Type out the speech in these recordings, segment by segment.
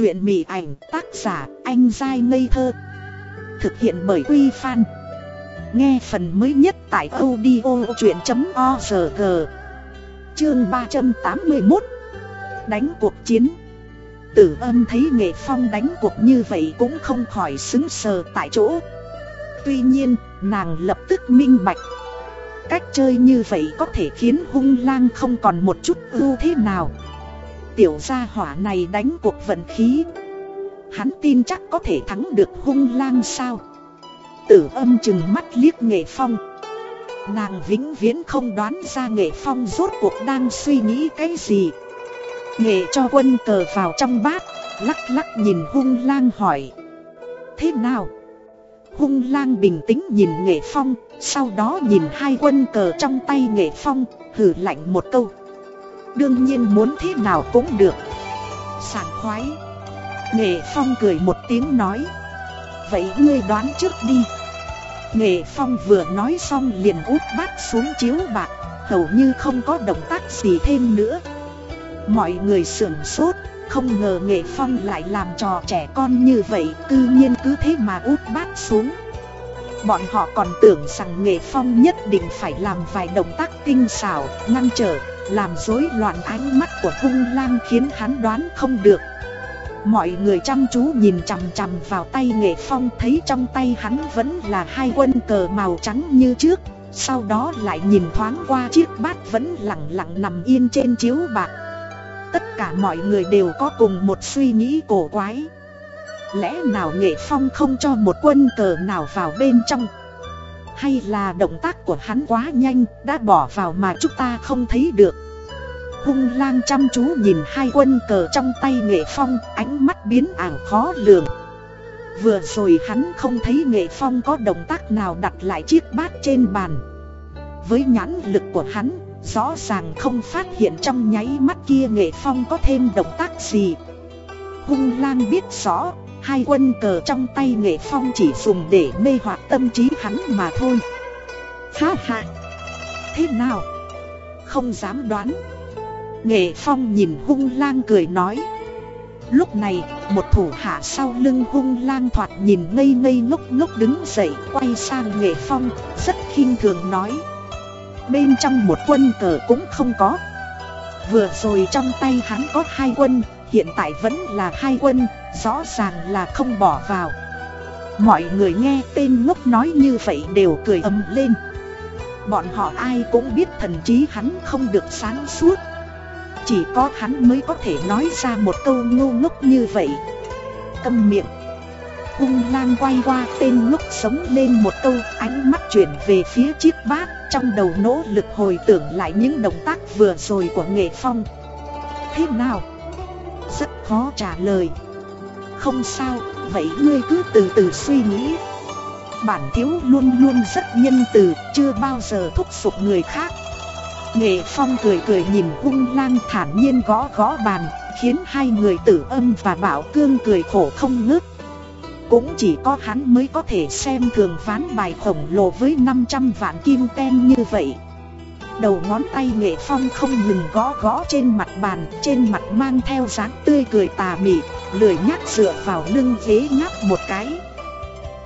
Chuyện Mị ảnh tác giả anh dai ngây thơ. Thực hiện bởi Quy Phan. Nghe phần mới nhất tại audio chuyện.org Chương 381 Đánh cuộc chiến. Tử âm thấy nghệ phong đánh cuộc như vậy cũng không khỏi xứng sờ tại chỗ. Tuy nhiên, nàng lập tức minh bạch. Cách chơi như vậy có thể khiến hung lang không còn một chút ưu thế nào. Tiểu gia hỏa này đánh cuộc vận khí. Hắn tin chắc có thể thắng được hung lang sao? Tử âm chừng mắt liếc nghệ phong. Nàng vĩnh viễn không đoán ra nghệ phong rốt cuộc đang suy nghĩ cái gì. Nghệ cho quân cờ vào trong bát, Lắc lắc nhìn hung lang hỏi. Thế nào? Hung lang bình tĩnh nhìn nghệ phong, Sau đó nhìn hai quân cờ trong tay nghệ phong, Hử lạnh một câu. Đương nhiên muốn thế nào cũng được. Sảng khoái. Nghệ phong cười một tiếng nói. Vậy ngươi đoán trước đi. Nghệ phong vừa nói xong liền út bát xuống chiếu bạc Hầu như không có động tác gì thêm nữa. Mọi người sưởng sốt Không ngờ nghệ phong lại làm trò trẻ con như vậy Cư nhiên cứ thế mà út bát xuống. Bọn họ còn tưởng rằng nghệ phong nhất định phải làm vài động tác tinh xảo, ngăn trở, làm rối loạn ánh mắt của hung lang khiến hắn đoán không được. Mọi người chăm chú nhìn chằm chằm vào tay nghệ phong, thấy trong tay hắn vẫn là hai quân cờ màu trắng như trước, Sau đó lại nhìn thoáng qua chiếc bát vẫn lặng lặng nằm yên trên chiếu bạc. Tất cả mọi người đều có cùng một suy nghĩ cổ quái. Lẽ nào nghệ phong không cho một quân cờ nào vào bên trong? Hay là động tác của hắn quá nhanh, đã bỏ vào mà chúng ta không thấy được. Hung lang chăm chú nhìn hai quân cờ trong tay nghệ phong, Ánh mắt biến ảng khó lường. Vừa rồi hắn không thấy nghệ phong có động tác nào đặt lại chiếc bát trên bàn. Với nhãn lực của hắn, Rõ ràng không phát hiện trong nháy mắt kia nghệ phong có thêm động tác gì. Hung lang biết rõ Hai quân cờ trong tay nghệ phong chỉ dùng để mê hoặc tâm trí hắn mà thôi. Ha ha. Thế nào? Không dám đoán. Nghệ phong nhìn hung lang cười nói. Lúc này, một thủ hạ sau lưng hung lang thoạt nhìn ngây ngây ngốc ngốc đứng dậy, Quay sang nghệ phong, rất khinh thường nói. Bên trong một quân cờ cũng không có. Vừa rồi trong tay hắn có hai quân, Hiện tại vẫn là hai quân. Rõ ràng là không bỏ vào. Mọi người nghe tên ngốc nói như vậy đều cười ầm lên. Bọn họ ai cũng biết thần trí hắn không được sáng suốt. Chỉ có hắn mới có thể nói ra một câu ngu ngốc như vậy. Câm miệng. Hung lang quay qua tên ngốc sống lên một câu, Ánh mắt chuyển về phía chiếc bát, Trong đầu nỗ lực hồi tưởng lại những động tác vừa rồi của nghệ phong. Thế nào? Rất khó trả lời. Không sao, vậy ngươi cứ từ từ suy nghĩ. Bản thiếu luôn luôn rất nhân từ, chưa bao giờ thúc giục người khác. Nghệ Phong cười cười nhìn hung lang thản nhiên gõ gõ bàn Khiến hai người tử âm và bảo cương cười khổ không ngớt. Cũng chỉ có hắn mới có thể xem thường ván bài khổng lồ với 500 vạn kim ten như vậy. Đầu ngón tay nghệ phong không ngừng gõ gõ trên mặt bàn, Trên mặt mang theo dáng tươi cười tà mị, Lười nhác dựa vào lưng ghế ngáp một cái.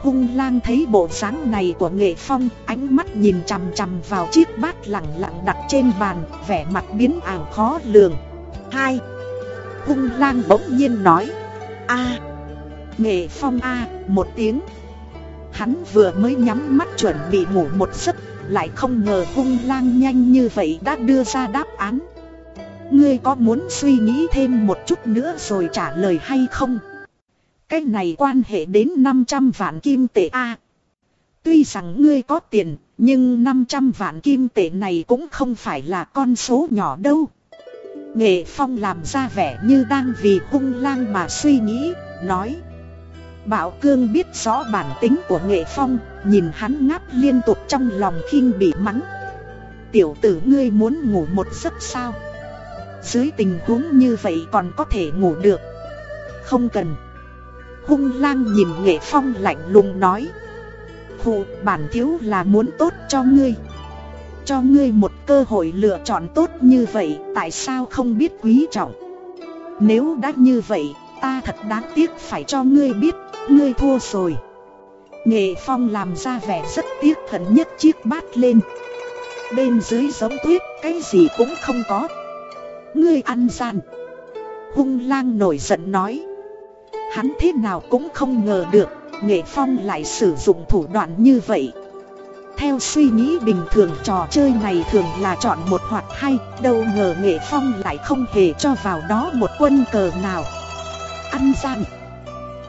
Hung lang thấy bộ dáng này của nghệ phong, Ánh mắt nhìn chằm chằm vào chiếc bát lặng lặng đặt trên bàn, Vẻ mặt biến ảo khó lường. Hai. Hung lang bỗng nhiên nói. A. Nghệ phong a, một tiếng. Hắn vừa mới nhắm mắt chuẩn bị ngủ một giấc lại không ngờ hung lang nhanh như vậy đã đưa ra đáp án. Ngươi có muốn suy nghĩ thêm một chút nữa rồi trả lời hay không? Cái này quan hệ đến 500 vạn kim tệ A. Tuy rằng ngươi có tiền, Nhưng 500 vạn kim tệ này cũng không phải là con số nhỏ đâu. Nghệ Phong làm ra vẻ như đang vì hung lang mà suy nghĩ, Nói Bảo Cương biết rõ bản tính của Nghệ Phong, nhìn hắn ngáp liên tục trong lòng khinh bị mắng. Tiểu tử ngươi muốn ngủ một giấc sao? Dưới tình huống như vậy còn có thể ngủ được. Không cần. Hung lang nhìn Nghệ Phong lạnh lùng nói. Hù bản thiếu là muốn tốt cho ngươi. Cho ngươi một cơ hội lựa chọn tốt như vậy, tại sao không biết quý trọng? Nếu đã như vậy, ta thật đáng tiếc phải cho ngươi biết, ngươi thua rồi. Nghệ Phong làm ra vẻ rất tiếc thần nhất chiếc bát lên. Bên dưới giống tuyết, cái gì cũng không có. Ngươi ăn gian. Hung lang nổi giận nói. Hắn thế nào cũng không ngờ được, Nghệ Phong lại sử dụng thủ đoạn như vậy. Theo suy nghĩ bình thường trò chơi này thường là chọn một hoặc hai, đâu ngờ Nghệ Phong lại không hề cho vào đó một quân cờ nào. Ăn gian.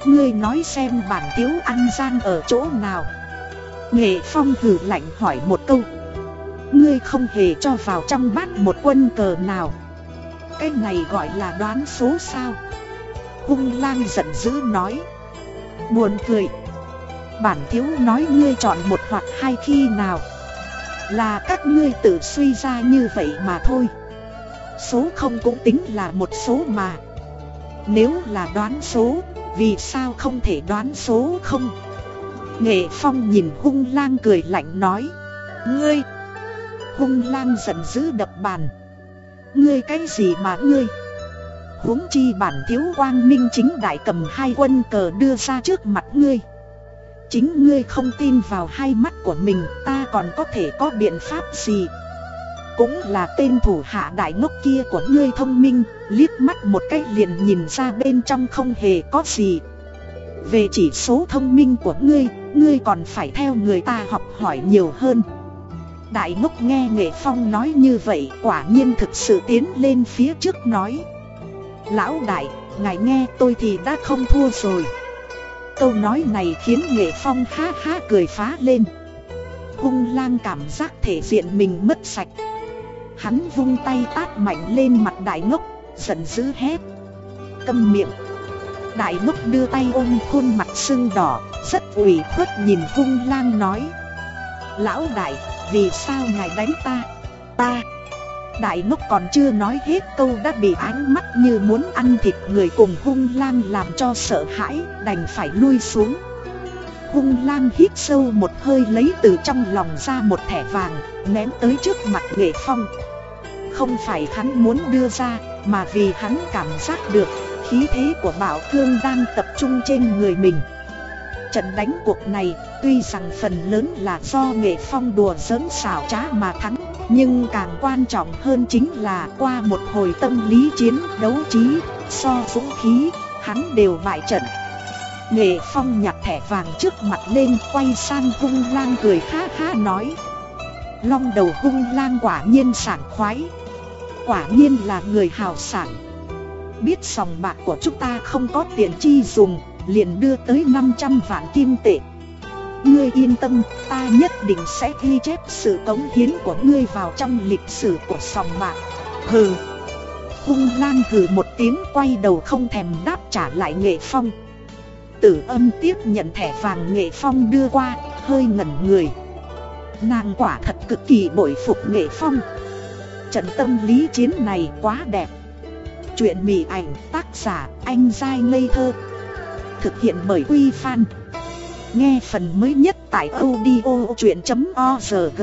Ngươi nói xem bản thiếu ăn gian ở chỗ nào. Nghệ Phong hử lạnh hỏi một câu. Ngươi không hề cho vào trong bát một quân cờ nào. Cái này gọi là đoán số sao. Hung lang giận dữ nói. Buồn cười. Bản thiếu nói ngươi chọn một hoặc hai khi nào Là các ngươi tự suy ra như vậy mà thôi Số không cũng tính là một số mà Nếu là đoán số vì sao không thể đoán số không? Nghệ Phong nhìn hung lang cười lạnh nói, Ngươi, Hung lang giận dữ đập bàn. Ngươi cái gì mà ngươi? Huống chi bản thiếu quang minh chính đại cầm hai quân cờ đưa ra trước mặt ngươi. Chính ngươi không tin vào hai mắt của mình, ta còn có thể có biện pháp gì? Cũng là tên thủ hạ đại ngốc kia của ngươi thông minh Liếc mắt một cái liền nhìn ra bên trong không hề có gì. Về chỉ số thông minh của ngươi Ngươi còn phải theo người ta học hỏi nhiều hơn. Đại ngốc nghe Nghệ Phong nói như vậy Quả nhiên thực sự tiến lên phía trước nói. Lão đại, ngài nghe tôi thì đã không thua rồi. Câu nói này khiến Nghệ Phong ha ha cười phá lên. Hung lang cảm giác thể diện mình mất sạch Hắn vung tay tát mạnh lên mặt đại ngốc Giận dữ hét Câm miệng Đại ngốc đưa tay ôm khuôn mặt sưng đỏ Rất ủy khuất nhìn hung lang nói Lão đại, vì sao ngài đánh ta? Ta Đại ngốc còn chưa nói hết câu đã bị ánh mắt như muốn ăn thịt người cùng hung lang làm cho sợ hãi, đành phải lui xuống. Hung lang hít sâu một hơi lấy từ trong lòng ra một thẻ vàng, ném tới trước mặt nghệ phong. Không phải hắn muốn đưa ra, mà vì hắn cảm giác được khí thế của bảo thương đang tập trung trên người mình. Trận đánh cuộc này, tuy rằng phần lớn là do nghệ phong đùa giỡn xảo trá mà thắng nhưng càng quan trọng hơn chính là qua một hồi tâm lý chiến đấu trí, so dũng khí, hắn đều bại trận. Nghệ Phong nhặt thẻ vàng trước mặt lên quay sang hung lang cười ha ha nói. Long đầu hung lang quả nhiên sảng khoái. Quả nhiên là người hào sảng. Biết sòng bạc của chúng ta không có tiền chi dùng, liền đưa tới 500 vạn kim tệ. Ngươi yên tâm, ta nhất định sẽ ghi chép sự cống hiến của ngươi vào trong lịch sử của sòng bạc. Hừ. Hung lang hừ một tiếng quay đầu không thèm đáp trả lại nghệ phong. Tử âm tiếp nhận thẻ vàng nghệ phong đưa qua, hơi ngẩn người. Nàng quả thật cực kỳ bội phục nghệ phong. Trận tâm lý chiến này quá đẹp. Chuyện mỉ ảnh tác giả anh dai ngây thơ. Thực hiện bởi Quy Phan. Nghe phần mới nhất tại audio chuyện.org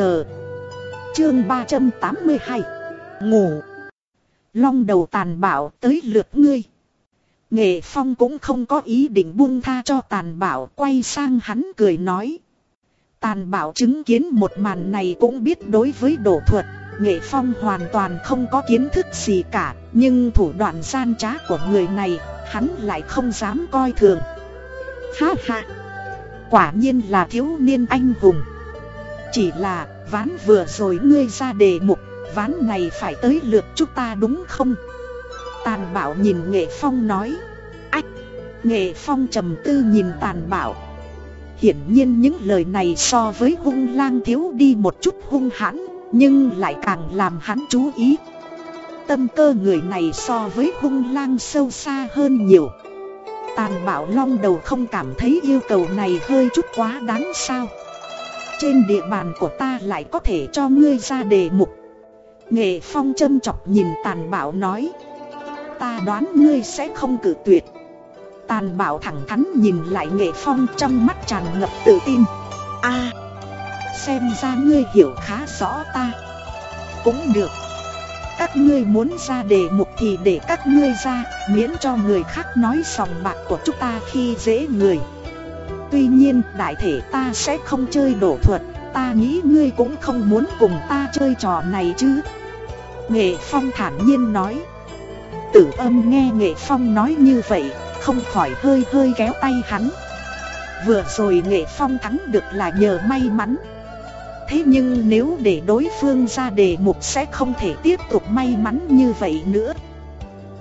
Chương 382 Ngủ Long đầu tàn bạo tới lượt ngươi Nghệ Phong cũng không có ý định buông tha cho tàn Bảo, quay sang hắn cười nói. Tàn Bảo chứng kiến một màn này cũng biết đối với đổ thuật Nghệ Phong hoàn toàn không có kiến thức gì cả Nhưng thủ đoạn gian trá của người này hắn lại không dám coi thường. Ha ha! Quả nhiên là thiếu niên anh hùng. Chỉ là ván vừa rồi ngươi ra đề mục Ván này phải tới lượt chúng ta đúng không? Tàn bảo nhìn nghệ phong nói. Ách, Nghệ phong trầm tư nhìn tàn bảo. Hiển nhiên những lời này so với hung lang thiếu đi một chút hung hãn, Nhưng lại càng làm hắn chú ý. Tâm cơ người này so với hung lang sâu xa hơn nhiều. Tàn bảo long đầu không cảm thấy yêu cầu này hơi chút quá đáng sao? Trên địa bàn của ta lại có thể cho ngươi ra đề mục. Nghệ phong châm chọc nhìn tàn bảo nói. Ta đoán ngươi sẽ không cử tuyệt. Tàn bảo thẳng thắn nhìn lại nghệ phong trong mắt tràn ngập tự tin. A, xem ra ngươi hiểu khá rõ ta. Cũng được. Các ngươi muốn ra đề mục thì để các ngươi ra, Miễn cho người khác nói sòng bạc của chúng ta khi dễ người. Tuy nhiên, đại thể ta sẽ không chơi đổ thuật, Ta nghĩ ngươi cũng không muốn cùng ta chơi trò này chứ. Nghệ Phong thản nhiên nói. Tử âm nghe Nghệ Phong nói như vậy, Không khỏi hơi hơi kéo tay hắn. Vừa rồi Nghệ Phong thắng được là nhờ may mắn. Thế nhưng nếu để đối phương ra đề mục sẽ không thể tiếp tục may mắn như vậy nữa.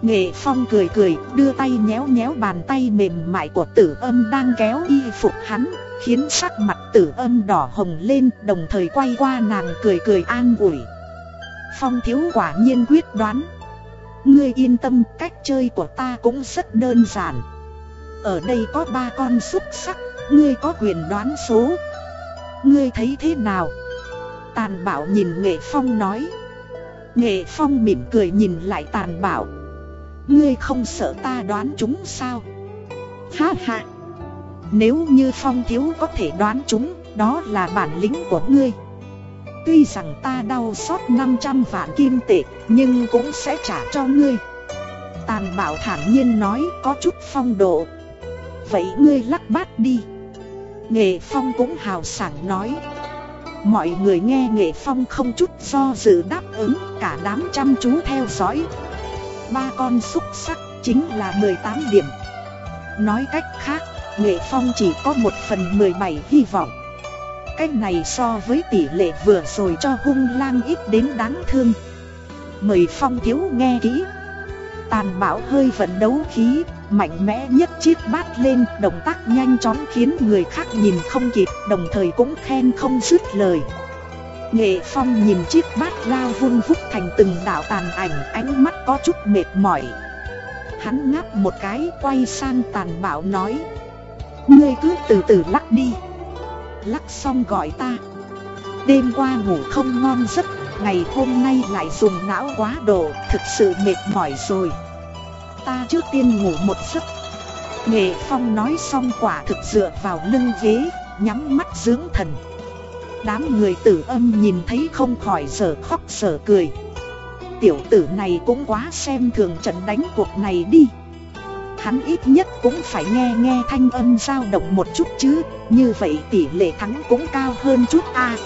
Nghệ Phong cười cười, đưa tay nhéo nhéo bàn tay mềm mại của tử âm đang kéo y phục hắn, Khiến sắc mặt tử âm đỏ hồng lên, đồng thời quay qua nàng cười cười an ủi. Phong thiếu quả nhiên quyết đoán Ngươi yên tâm, cách chơi của ta cũng rất đơn giản. Ở đây có ba con xúc sắc, Ngươi có quyền đoán số. Ngươi thấy thế nào? Tàn bảo nhìn nghệ phong nói. Nghệ phong mỉm cười nhìn lại tàn bảo. Ngươi không sợ ta đoán chúng sao? Ha ha! Nếu như phong thiếu có thể đoán chúng, Đó là bản lĩnh của ngươi. Tuy rằng ta đau xót 500 vạn kim tệ, Nhưng cũng sẽ trả cho ngươi. Tàn bảo thản nhiên nói, có chút phong độ. Vậy ngươi lắc bát đi. Nghệ phong cũng hào sảng nói. Mọi người nghe Nghệ phong không chút do dự đáp ứng, Cả đám chăm chú theo dõi. Ba con xúc sắc chính là 18 điểm. Nói cách khác, Nghệ phong chỉ có một phần 17 hy vọng cái này so với tỷ lệ vừa rồi cho hung lang ít đến đáng thương. Mời phong thiếu nghe kỹ. Tàn bạo hơi vận đấu khí, Mạnh mẽ nhất chiếc bát lên, Động tác nhanh chóng khiến người khác nhìn không kịp, Đồng thời cũng khen không dứt lời. Nghệ phong nhìn chiếc bát lao vung vút thành từng đạo tàn ảnh, Ánh mắt có chút mệt mỏi. Hắn ngáp một cái, quay sang tàn bạo nói, Ngươi cứ từ từ lắc đi lắc xong gọi ta. Đêm qua ngủ không ngon giấc, Ngày hôm nay lại dùng não quá độ, Thực sự mệt mỏi rồi. Ta trước tiên ngủ một giấc. Nghệ Phong nói xong quả thực dựa vào lưng ghế, Nhắm mắt dưỡng thần. Đám người tử âm nhìn thấy không khỏi sở khóc sở cười. Tiểu tử này cũng quá xem thường trận đánh cuộc này đi. Hắn ít nhất cũng phải nghe nghe thanh âm dao động một chút chứ. Như vậy tỷ lệ thắng cũng cao hơn chút a.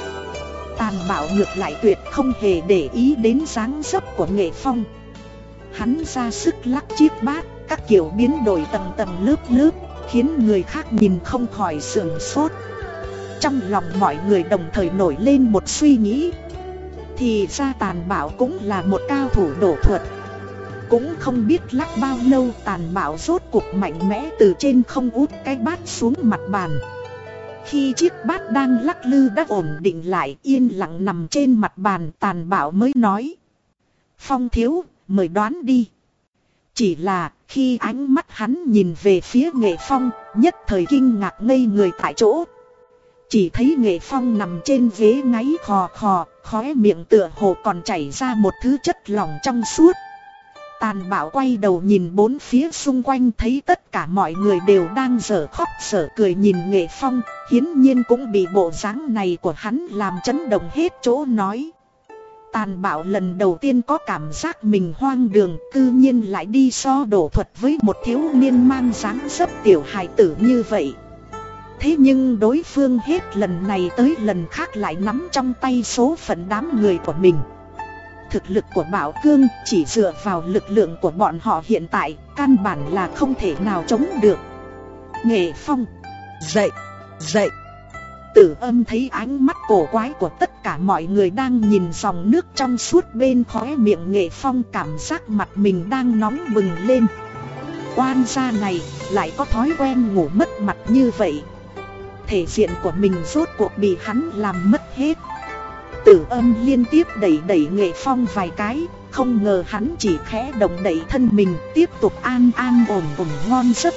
Tàn bạo ngược lại tuyệt không hề để ý đến dáng dấp của nghệ phong. Hắn ra sức lắc chiếc bát, Các kiểu biến đổi tầng tầng lớp lớp, Khiến người khác nhìn không khỏi sườn sốt. Trong lòng mọi người đồng thời nổi lên một suy nghĩ. Thì ra tàn bạo cũng là một cao thủ đổ thuật cũng không biết lắc bao lâu tàn bạo rốt cuộc mạnh mẽ từ trên không út cái bát xuống mặt bàn. Khi chiếc bát đang lắc lư đã ổn định lại yên lặng nằm trên mặt bàn tàn bạo mới nói. Phong thiếu, mời đoán đi. Chỉ là khi ánh mắt hắn nhìn về phía nghệ phong Nhất thời kinh ngạc ngây người tại chỗ. Chỉ thấy nghệ phong nằm trên ghế ngáy khò khò Khóe miệng tựa hồ còn chảy ra một thứ chất lỏng trong suốt. Tàn bạo quay đầu nhìn bốn phía xung quanh thấy tất cả mọi người đều đang dở khóc dở cười nhìn nghệ phong Hiến nhiên cũng bị bộ dáng này của hắn làm chấn động hết chỗ nói. Tàn bạo lần đầu tiên có cảm giác mình hoang đường, Cư nhiên lại đi so đổ thuật với một thiếu niên mang dáng dấp tiểu hài tử như vậy. Thế nhưng đối phương hết lần này tới lần khác lại nắm trong tay số phận đám người của mình thực lực của Bảo Cương chỉ dựa vào lực lượng của bọn họ hiện tại, căn bản là không thể nào chống được. Nghệ Phong, dậy, dậy. Tử âm thấy ánh mắt cổ quái của tất cả mọi người đang nhìn dòng nước trong suốt bên khóe miệng Nghệ Phong cảm giác mặt mình đang nóng bừng lên. Quan gia này lại có thói quen ngủ mất mặt như vậy. Thể diện của mình rốt cuộc bị hắn làm mất hết. Tử âm liên tiếp đẩy đẩy nghệ phong vài cái, Không ngờ hắn chỉ khẽ động đẩy thân mình, Tiếp tục an an ổn ổn ngon giấc.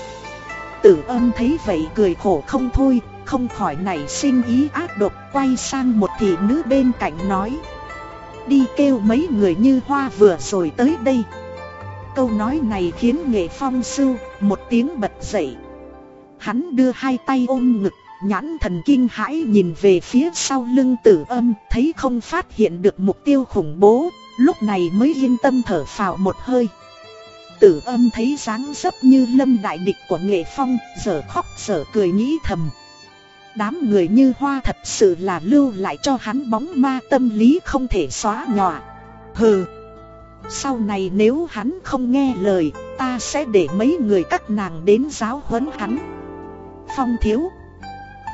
Tử âm thấy vậy cười khổ không thôi, Không khỏi nảy sinh ý ác độc, Quay sang một thị nữ bên cạnh nói. Đi kêu mấy người như hoa vừa rồi tới đây. Câu nói này khiến nghệ phong sưu, Một tiếng bật dậy. Hắn đưa hai tay ôm ngực Nhãn thần kinh hãi nhìn về phía sau lưng tử âm, Thấy không phát hiện được mục tiêu khủng bố, Lúc này mới yên tâm thở phào một hơi. Tử âm thấy dáng dấp như lâm đại địch của nghệ phong, Giờ khóc, giờ cười nghĩ thầm. Đám người như hoa thật sự là lưu lại cho hắn bóng ma tâm lý không thể xóa nhòa. Hừ, Sau này nếu hắn không nghe lời, Ta sẽ để mấy người các nàng đến giáo huấn hắn. Phong thiếu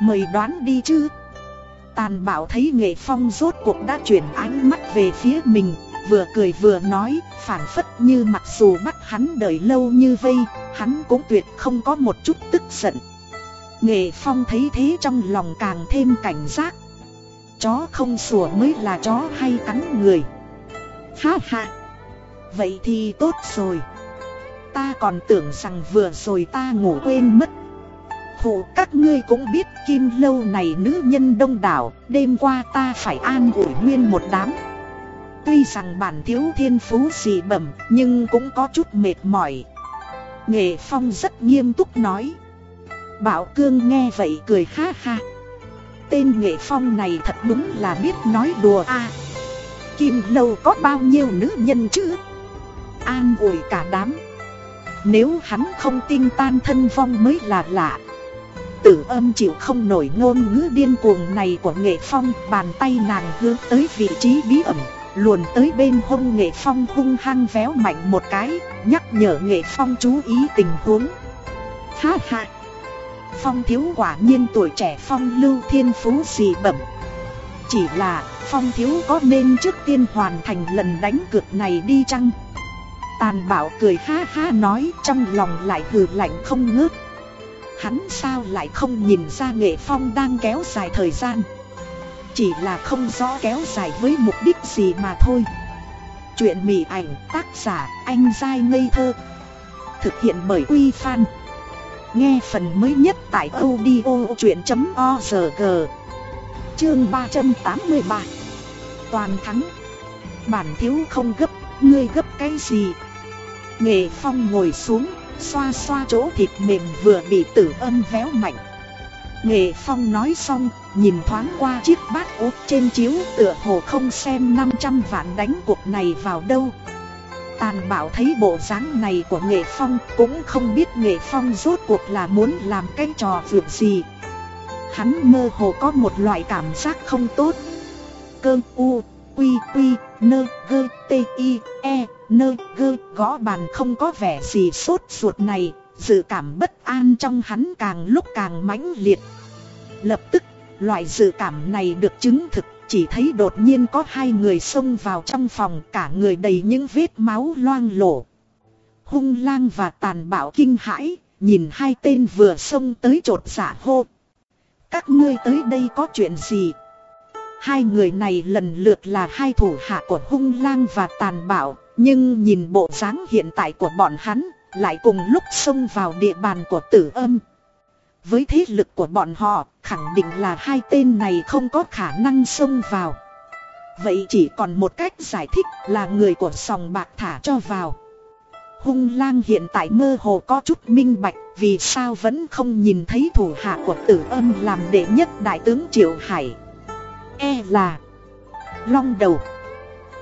Mời đoán đi chứ. Tàn bạo thấy nghệ phong rốt cuộc đã chuyển ánh mắt về phía mình, Vừa cười vừa nói phản phất như mặc dù bắt hắn đợi lâu như vây, Hắn cũng tuyệt không có một chút tức giận. Nghệ phong thấy thế trong lòng càng thêm cảnh giác. Chó không sủa mới là chó hay cắn người. Ha ha. Vậy thì tốt rồi. Ta còn tưởng rằng vừa rồi ta ngủ quên mất. Phụ các ngươi cũng biết kim lâu này nữ nhân đông đảo, Đêm qua ta phải an ủi nguyên một đám. Tuy rằng bản thiếu thiên phú gì bẩm, Nhưng cũng có chút mệt mỏi. Nghệ phong rất nghiêm túc nói. Bảo cương nghe vậy cười ha ha. Tên nghệ phong này thật đúng là biết nói đùa a. Kim lâu có bao nhiêu nữ nhân chứ? An ủi cả đám. Nếu hắn không tin tan thân vong mới là lạ. Tử âm chịu không nổi ngôn ngữ điên cuồng này của nghệ phong, Bàn tay nàng hướng tới vị trí bí ẩn, Luồn tới bên hông nghệ phong hung hăng véo mạnh một cái, Nhắc nhở nghệ phong chú ý tình huống. Ha ha! Phong thiếu quả nhiên tuổi trẻ phong lưu thiên phú gì bẩm. Chỉ là, phong thiếu có nên trước tiên hoàn thành lần đánh cược này đi chăng? Tàn bảo cười ha ha nói, trong lòng lại hừ lạnh không ngớt. Hắn sao lại không nhìn ra nghệ phong đang kéo dài thời gian? Chỉ là không rõ kéo dài với mục đích gì mà thôi. Chuyện mỉ ảnh tác giả anh dai ngây thơ. Thực hiện bởi uy Phan. Nghe phần mới nhất tại audio chuyện.org Chương 383 Toàn thắng. Bản thiếu không gấp, ngươi gấp cái gì? Nghệ Phong ngồi xuống, xoa xoa chỗ thịt mềm vừa bị tử âm véo mạnh Nghệ Phong nói xong, nhìn thoáng qua chiếc bát út trên chiếu tựa hồ không xem 500 vạn đánh cuộc này vào đâu Tàn bảo thấy bộ dáng này của Nghệ Phong cũng không biết Nghệ Phong rốt cuộc là muốn làm cái trò vượt gì. Hắn mơ hồ có một loại cảm giác không tốt. Cơ u, quy quy, nơ gơ tê i e, nơ gơ gõ bàn không có vẻ gì sốt ruột này, dự cảm bất an trong hắn càng lúc càng mãnh liệt. Lập tức, loại dự cảm này được chứng thực chỉ thấy đột nhiên có hai người xông vào trong phòng cả người đầy những vết máu loang lổ. Hung lang và tàn bạo kinh hãi, nhìn hai tên vừa xông tới trột dạ hô. Các ngươi tới đây có chuyện gì? Hai người này lần lượt là hai thủ hạ của hung lang và tàn bạo, nhưng nhìn bộ dáng hiện tại của bọn hắn, lại cùng lúc xông vào địa bàn của tử âm. Với thế lực của bọn họ, khẳng định là hai tên này không có khả năng xông vào. Vậy chỉ còn một cách giải thích là người của sòng bạc thả cho vào. Hung lang hiện tại mơ hồ có chút minh bạch vì sao vẫn không nhìn thấy thủ hạ của tử âm làm đệ nhất đại tướng Triệu Hải. E là Long đầu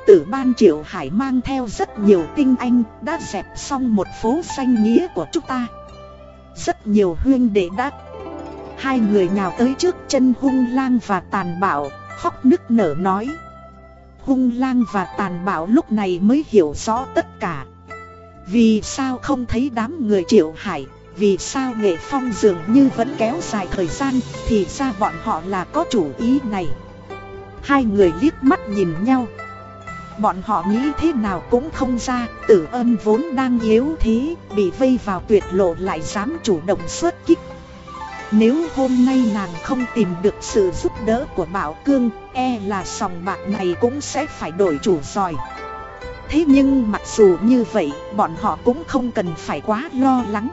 Tử ban Triệu Hải mang theo rất nhiều tinh anh đã dẹp xong một phố xanh nghĩa của chúng ta. Rất nhiều huyên đệ đã. Hai người nhào tới trước chân hung lang và tàn bạo Khóc nức nở nói. Hung lang và tàn bạo lúc này mới hiểu rõ tất cả. Vì sao không thấy đám người triệu hải, Vì sao nghệ phong dường như vẫn kéo dài thời gian, Thì ra bọn họ là có chủ ý này. Hai người liếc mắt nhìn nhau Bọn họ nghĩ thế nào cũng không ra, Tử âm vốn đang yếu thế, Bị vây vào tuyệt lộ lại dám chủ động xuất kích. Nếu hôm nay nàng không tìm được sự giúp đỡ của Bảo Cương E là sòng bạc này cũng sẽ phải đổi chủ rồi. Thế nhưng mặc dù như vậy, Bọn họ cũng không cần phải quá lo lắng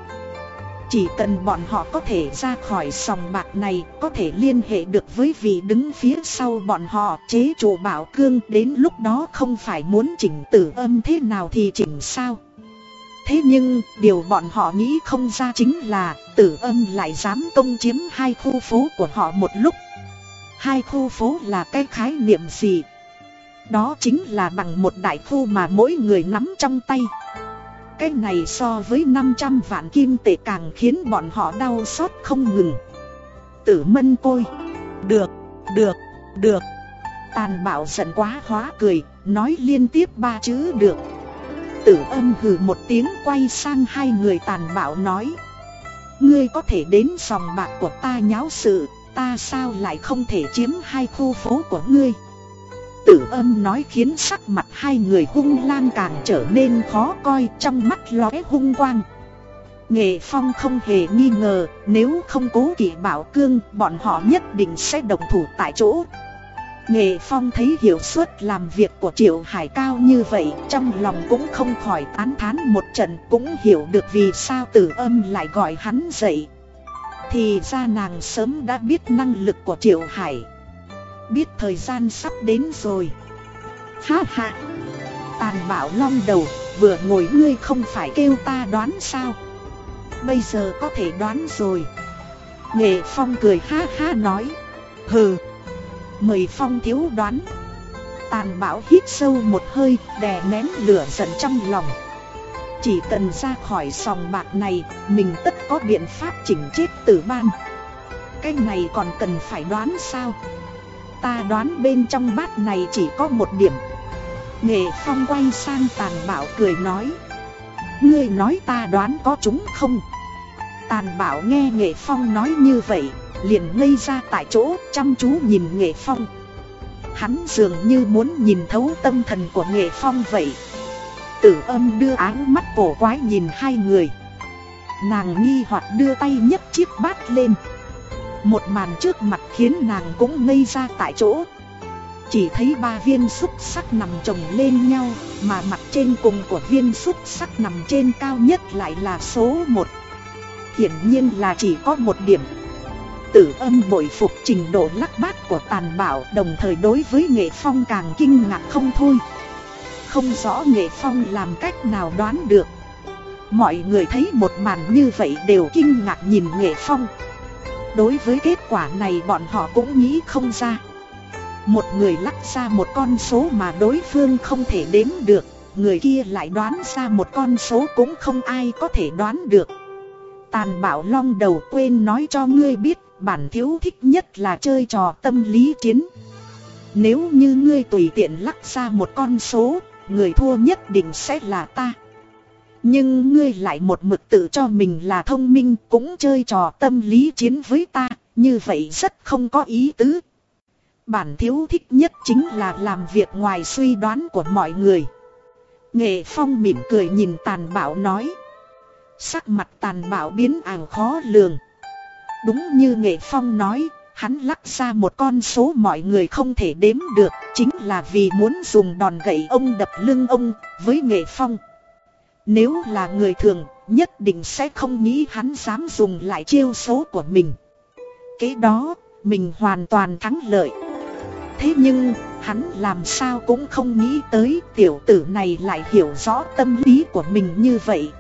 chỉ cần bọn họ có thể ra khỏi sòng bạc này, Có thể liên hệ được với vị đứng phía sau bọn họ, Chế chủ bảo cương, đến lúc đó không phải muốn chỉnh tử âm thế nào thì chỉnh sao. Thế nhưng, điều bọn họ nghĩ không ra chính là, tử âm lại dám công chiếm hai khu phố của họ một lúc. Hai khu phố là cái khái niệm gì? Đó chính là bằng một đại khu mà mỗi người nắm trong tay. Cái này so với 500 vạn kim tệ càng khiến bọn họ đau xót không ngừng. Tử mân côi. Được, được, được. Tàn bạo giận quá hóa cười Nói liên tiếp ba chữ được. Tử âm hừ một tiếng quay sang hai người tàn bạo nói. Ngươi có thể đến sòng bạc của ta nháo sự Ta sao lại không thể chiếm hai khu phố của ngươi? Tử âm nói khiến sắc mặt hai người hung lang càng trở nên khó coi trong mắt lóe hung quang. Nghệ Phong không hề nghi ngờ, nếu không cố kỵ bảo cương, bọn họ nhất định sẽ đồng thủ tại chỗ. Nghệ Phong thấy hiệu suất làm việc của Triệu Hải cao như vậy, Trong lòng cũng không khỏi tán thán một trận, Cũng hiểu được vì sao tử âm lại gọi hắn dậy. Thì ra nàng sớm đã biết năng lực của Triệu Hải. Biết thời gian sắp đến rồi. Ha ha. Tàn bảo long đầu, Vừa ngồi ngươi không phải kêu ta đoán sao? Bây giờ có thể đoán rồi. Nghệ Phong cười ha ha nói. Hừ. Mời Phong thiếu đoán. Tàn Bảo hít sâu một hơi, đè nén lửa giận trong lòng. Chỉ cần ra khỏi sòng bạc này, Mình tất có biện pháp chỉnh chết tử ban Cái này còn cần phải đoán sao? Ta đoán bên trong bát này chỉ có một điểm. Nghệ Phong quay sang tàn bảo cười nói. Ngươi nói ta đoán có chúng không? Tàn bảo nghe Nghệ Phong nói như vậy, liền ngây ra tại chỗ chăm chú nhìn Nghệ Phong. Hắn dường như muốn nhìn thấu tâm thần của Nghệ Phong vậy. Tử âm đưa áng mắt cổ quái nhìn hai người. Nàng nghi hoặc đưa tay nhấc chiếc bát lên. Một màn trước mặt khiến nàng cũng ngây ra tại chỗ. Chỉ thấy ba viên xúc sắc nằm chồng lên nhau, Mà mặt trên cùng của viên xúc sắc nằm trên cao nhất lại là số 1 Hiển nhiên là chỉ có một điểm. Tử âm bội phục trình độ lắc bát của tàn bảo Đồng thời đối với nghệ phong càng kinh ngạc không thôi. Không rõ nghệ phong làm cách nào đoán được. Mọi người thấy một màn như vậy đều kinh ngạc nhìn nghệ phong. Đối với kết quả này bọn họ cũng nghĩ không ra Một người lắc ra một con số mà đối phương không thể đếm được Người kia lại đoán ra một con số cũng không ai có thể đoán được Tàn bảo long đầu quên nói cho ngươi biết bản thiếu thích nhất là chơi trò tâm lý chiến. Nếu như ngươi tùy tiện lắc ra một con số, người thua nhất định sẽ là ta. Nhưng ngươi lại một mực tự cho mình là thông minh cũng chơi trò tâm lý chiến với ta, như vậy rất không có ý tứ. Bản thiếu thích nhất chính là làm việc ngoài suy đoán của mọi người. Nghệ Phong mỉm cười nhìn tàn bạo nói. Sắc mặt tàn bạo biến ảo khó lường. Đúng như Nghệ Phong nói, hắn lắc ra một con số mọi người không thể đếm được, chính là vì muốn dùng đòn gậy ông đập lưng ông, với Nghệ Phong. Nếu là người thường, nhất định sẽ không nghĩ hắn dám dùng lại chiêu số của mình. Kế đó, mình hoàn toàn thắng lợi. Thế nhưng, hắn làm sao cũng không nghĩ tới tiểu tử này lại hiểu rõ tâm lý của mình như vậy.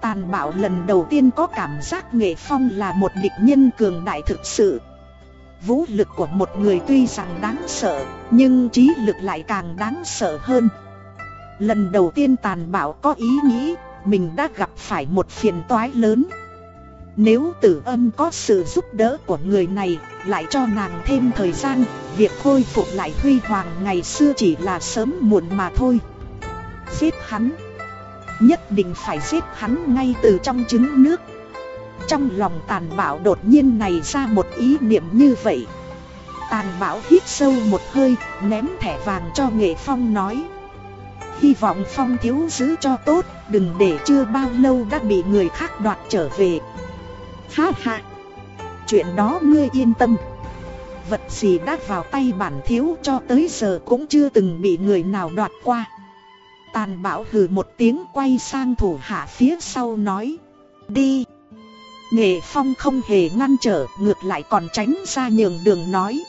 Tàn bạo lần đầu tiên có cảm giác nghệ phong là một địch nhân cường đại thực sự Vũ lực của một người tuy rằng đáng sợ Nhưng trí lực lại càng đáng sợ hơn Lần đầu tiên tàn bạo có ý nghĩ, Mình đã gặp phải một phiền toái lớn. Nếu tử âm có sự giúp đỡ của người này, Lại cho nàng thêm thời gian, Việc khôi phục lại huy hoàng ngày xưa chỉ là sớm muộn mà thôi. Giết hắn. Nhất định phải giết hắn ngay từ trong trứng nước. Trong lòng tàn bạo đột nhiên này ra một ý niệm như vậy. Tàn bạo hít sâu một hơi, Ném thẻ vàng cho nghệ phong nói. Hy vọng phong thiếu giữ cho tốt, Đừng để chưa bao lâu đã bị người khác đoạt trở về. Ha ha. Chuyện đó ngươi yên tâm. Vật gì đã vào tay bản thiếu cho tới giờ cũng chưa từng bị người nào đoạt qua. Tàn bạo hừ một tiếng quay sang thủ hạ phía sau nói, Đi. Nghệ Phong không hề ngăn trở, ngược lại còn tránh ra nhường đường nói,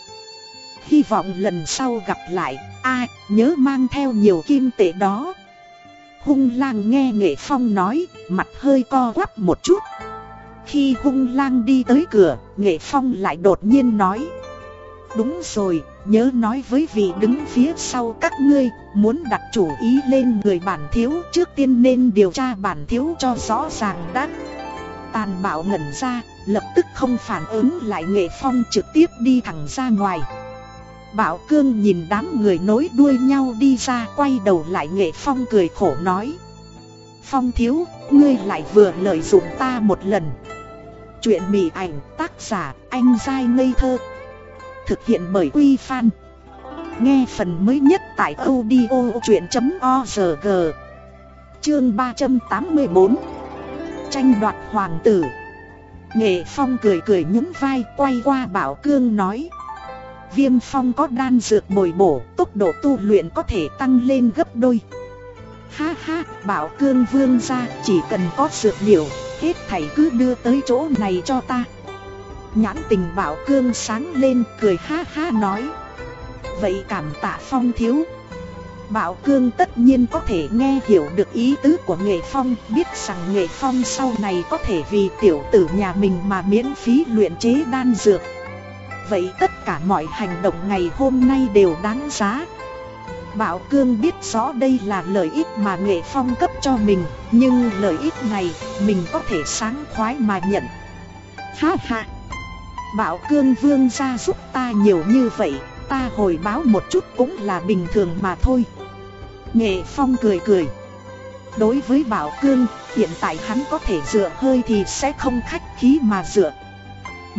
Hy vọng lần sau gặp lại ai nhớ mang theo nhiều kim tệ đó Hung lang nghe Nghệ Phong nói mặt hơi co quắp một chút Khi hung lang đi tới cửa Nghệ Phong lại đột nhiên nói Đúng rồi, nhớ nói với vị đứng phía sau các ngươi, muốn đặt chủ ý lên người bản thiếu trước tiên nên điều tra bản thiếu cho rõ ràng đã. Tàn bạo ngẩn ra, lập tức không phản ứng lại nghệ phong trực tiếp đi thẳng ra ngoài. Bảo cương nhìn đám người nối đuôi nhau đi ra quay đầu lại nghệ phong cười khổ nói. Phong thiếu, ngươi lại vừa lợi dụng ta một lần. Chuyện mỉ ảnh tác giả anh dai ngây thơ. Thực hiện bởi Quy Phan. Nghe phần mới nhất tại audio chuyện.org Chương 384 Tranh đoạt hoàng tử. Nghệ Phong cười cười nhún vai quay qua Bảo Cương nói. Viêm Phong có đan dược bồi bổ Tốc độ tu luyện có thể tăng lên gấp đôi. Ha ha, Bảo Cương vương ra chỉ cần có dược liệu Hết thảy cứ đưa tới chỗ này cho ta. Nhãn tình bảo cương sáng lên cười ha ha nói. Vậy cảm tạ phong thiếu. Bảo cương tất nhiên có thể nghe hiểu được ý tứ của nghệ phong Biết rằng nghệ phong sau này có thể vì tiểu tử nhà mình mà miễn phí luyện chế đan dược. Vậy tất cả mọi hành động ngày hôm nay đều đáng giá. Bảo Cương biết rõ đây là lợi ích mà Nghệ Phong cấp cho mình, Nhưng lợi ích này mình có thể sáng khoái mà nhận. Ha ha! Bảo Cương vương ra giúp ta nhiều như vậy, Ta hồi báo một chút cũng là bình thường mà thôi. Nghệ Phong cười cười. Đối với Bảo Cương, hiện tại hắn có thể dựa hơi thì sẽ không khách khí mà dựa.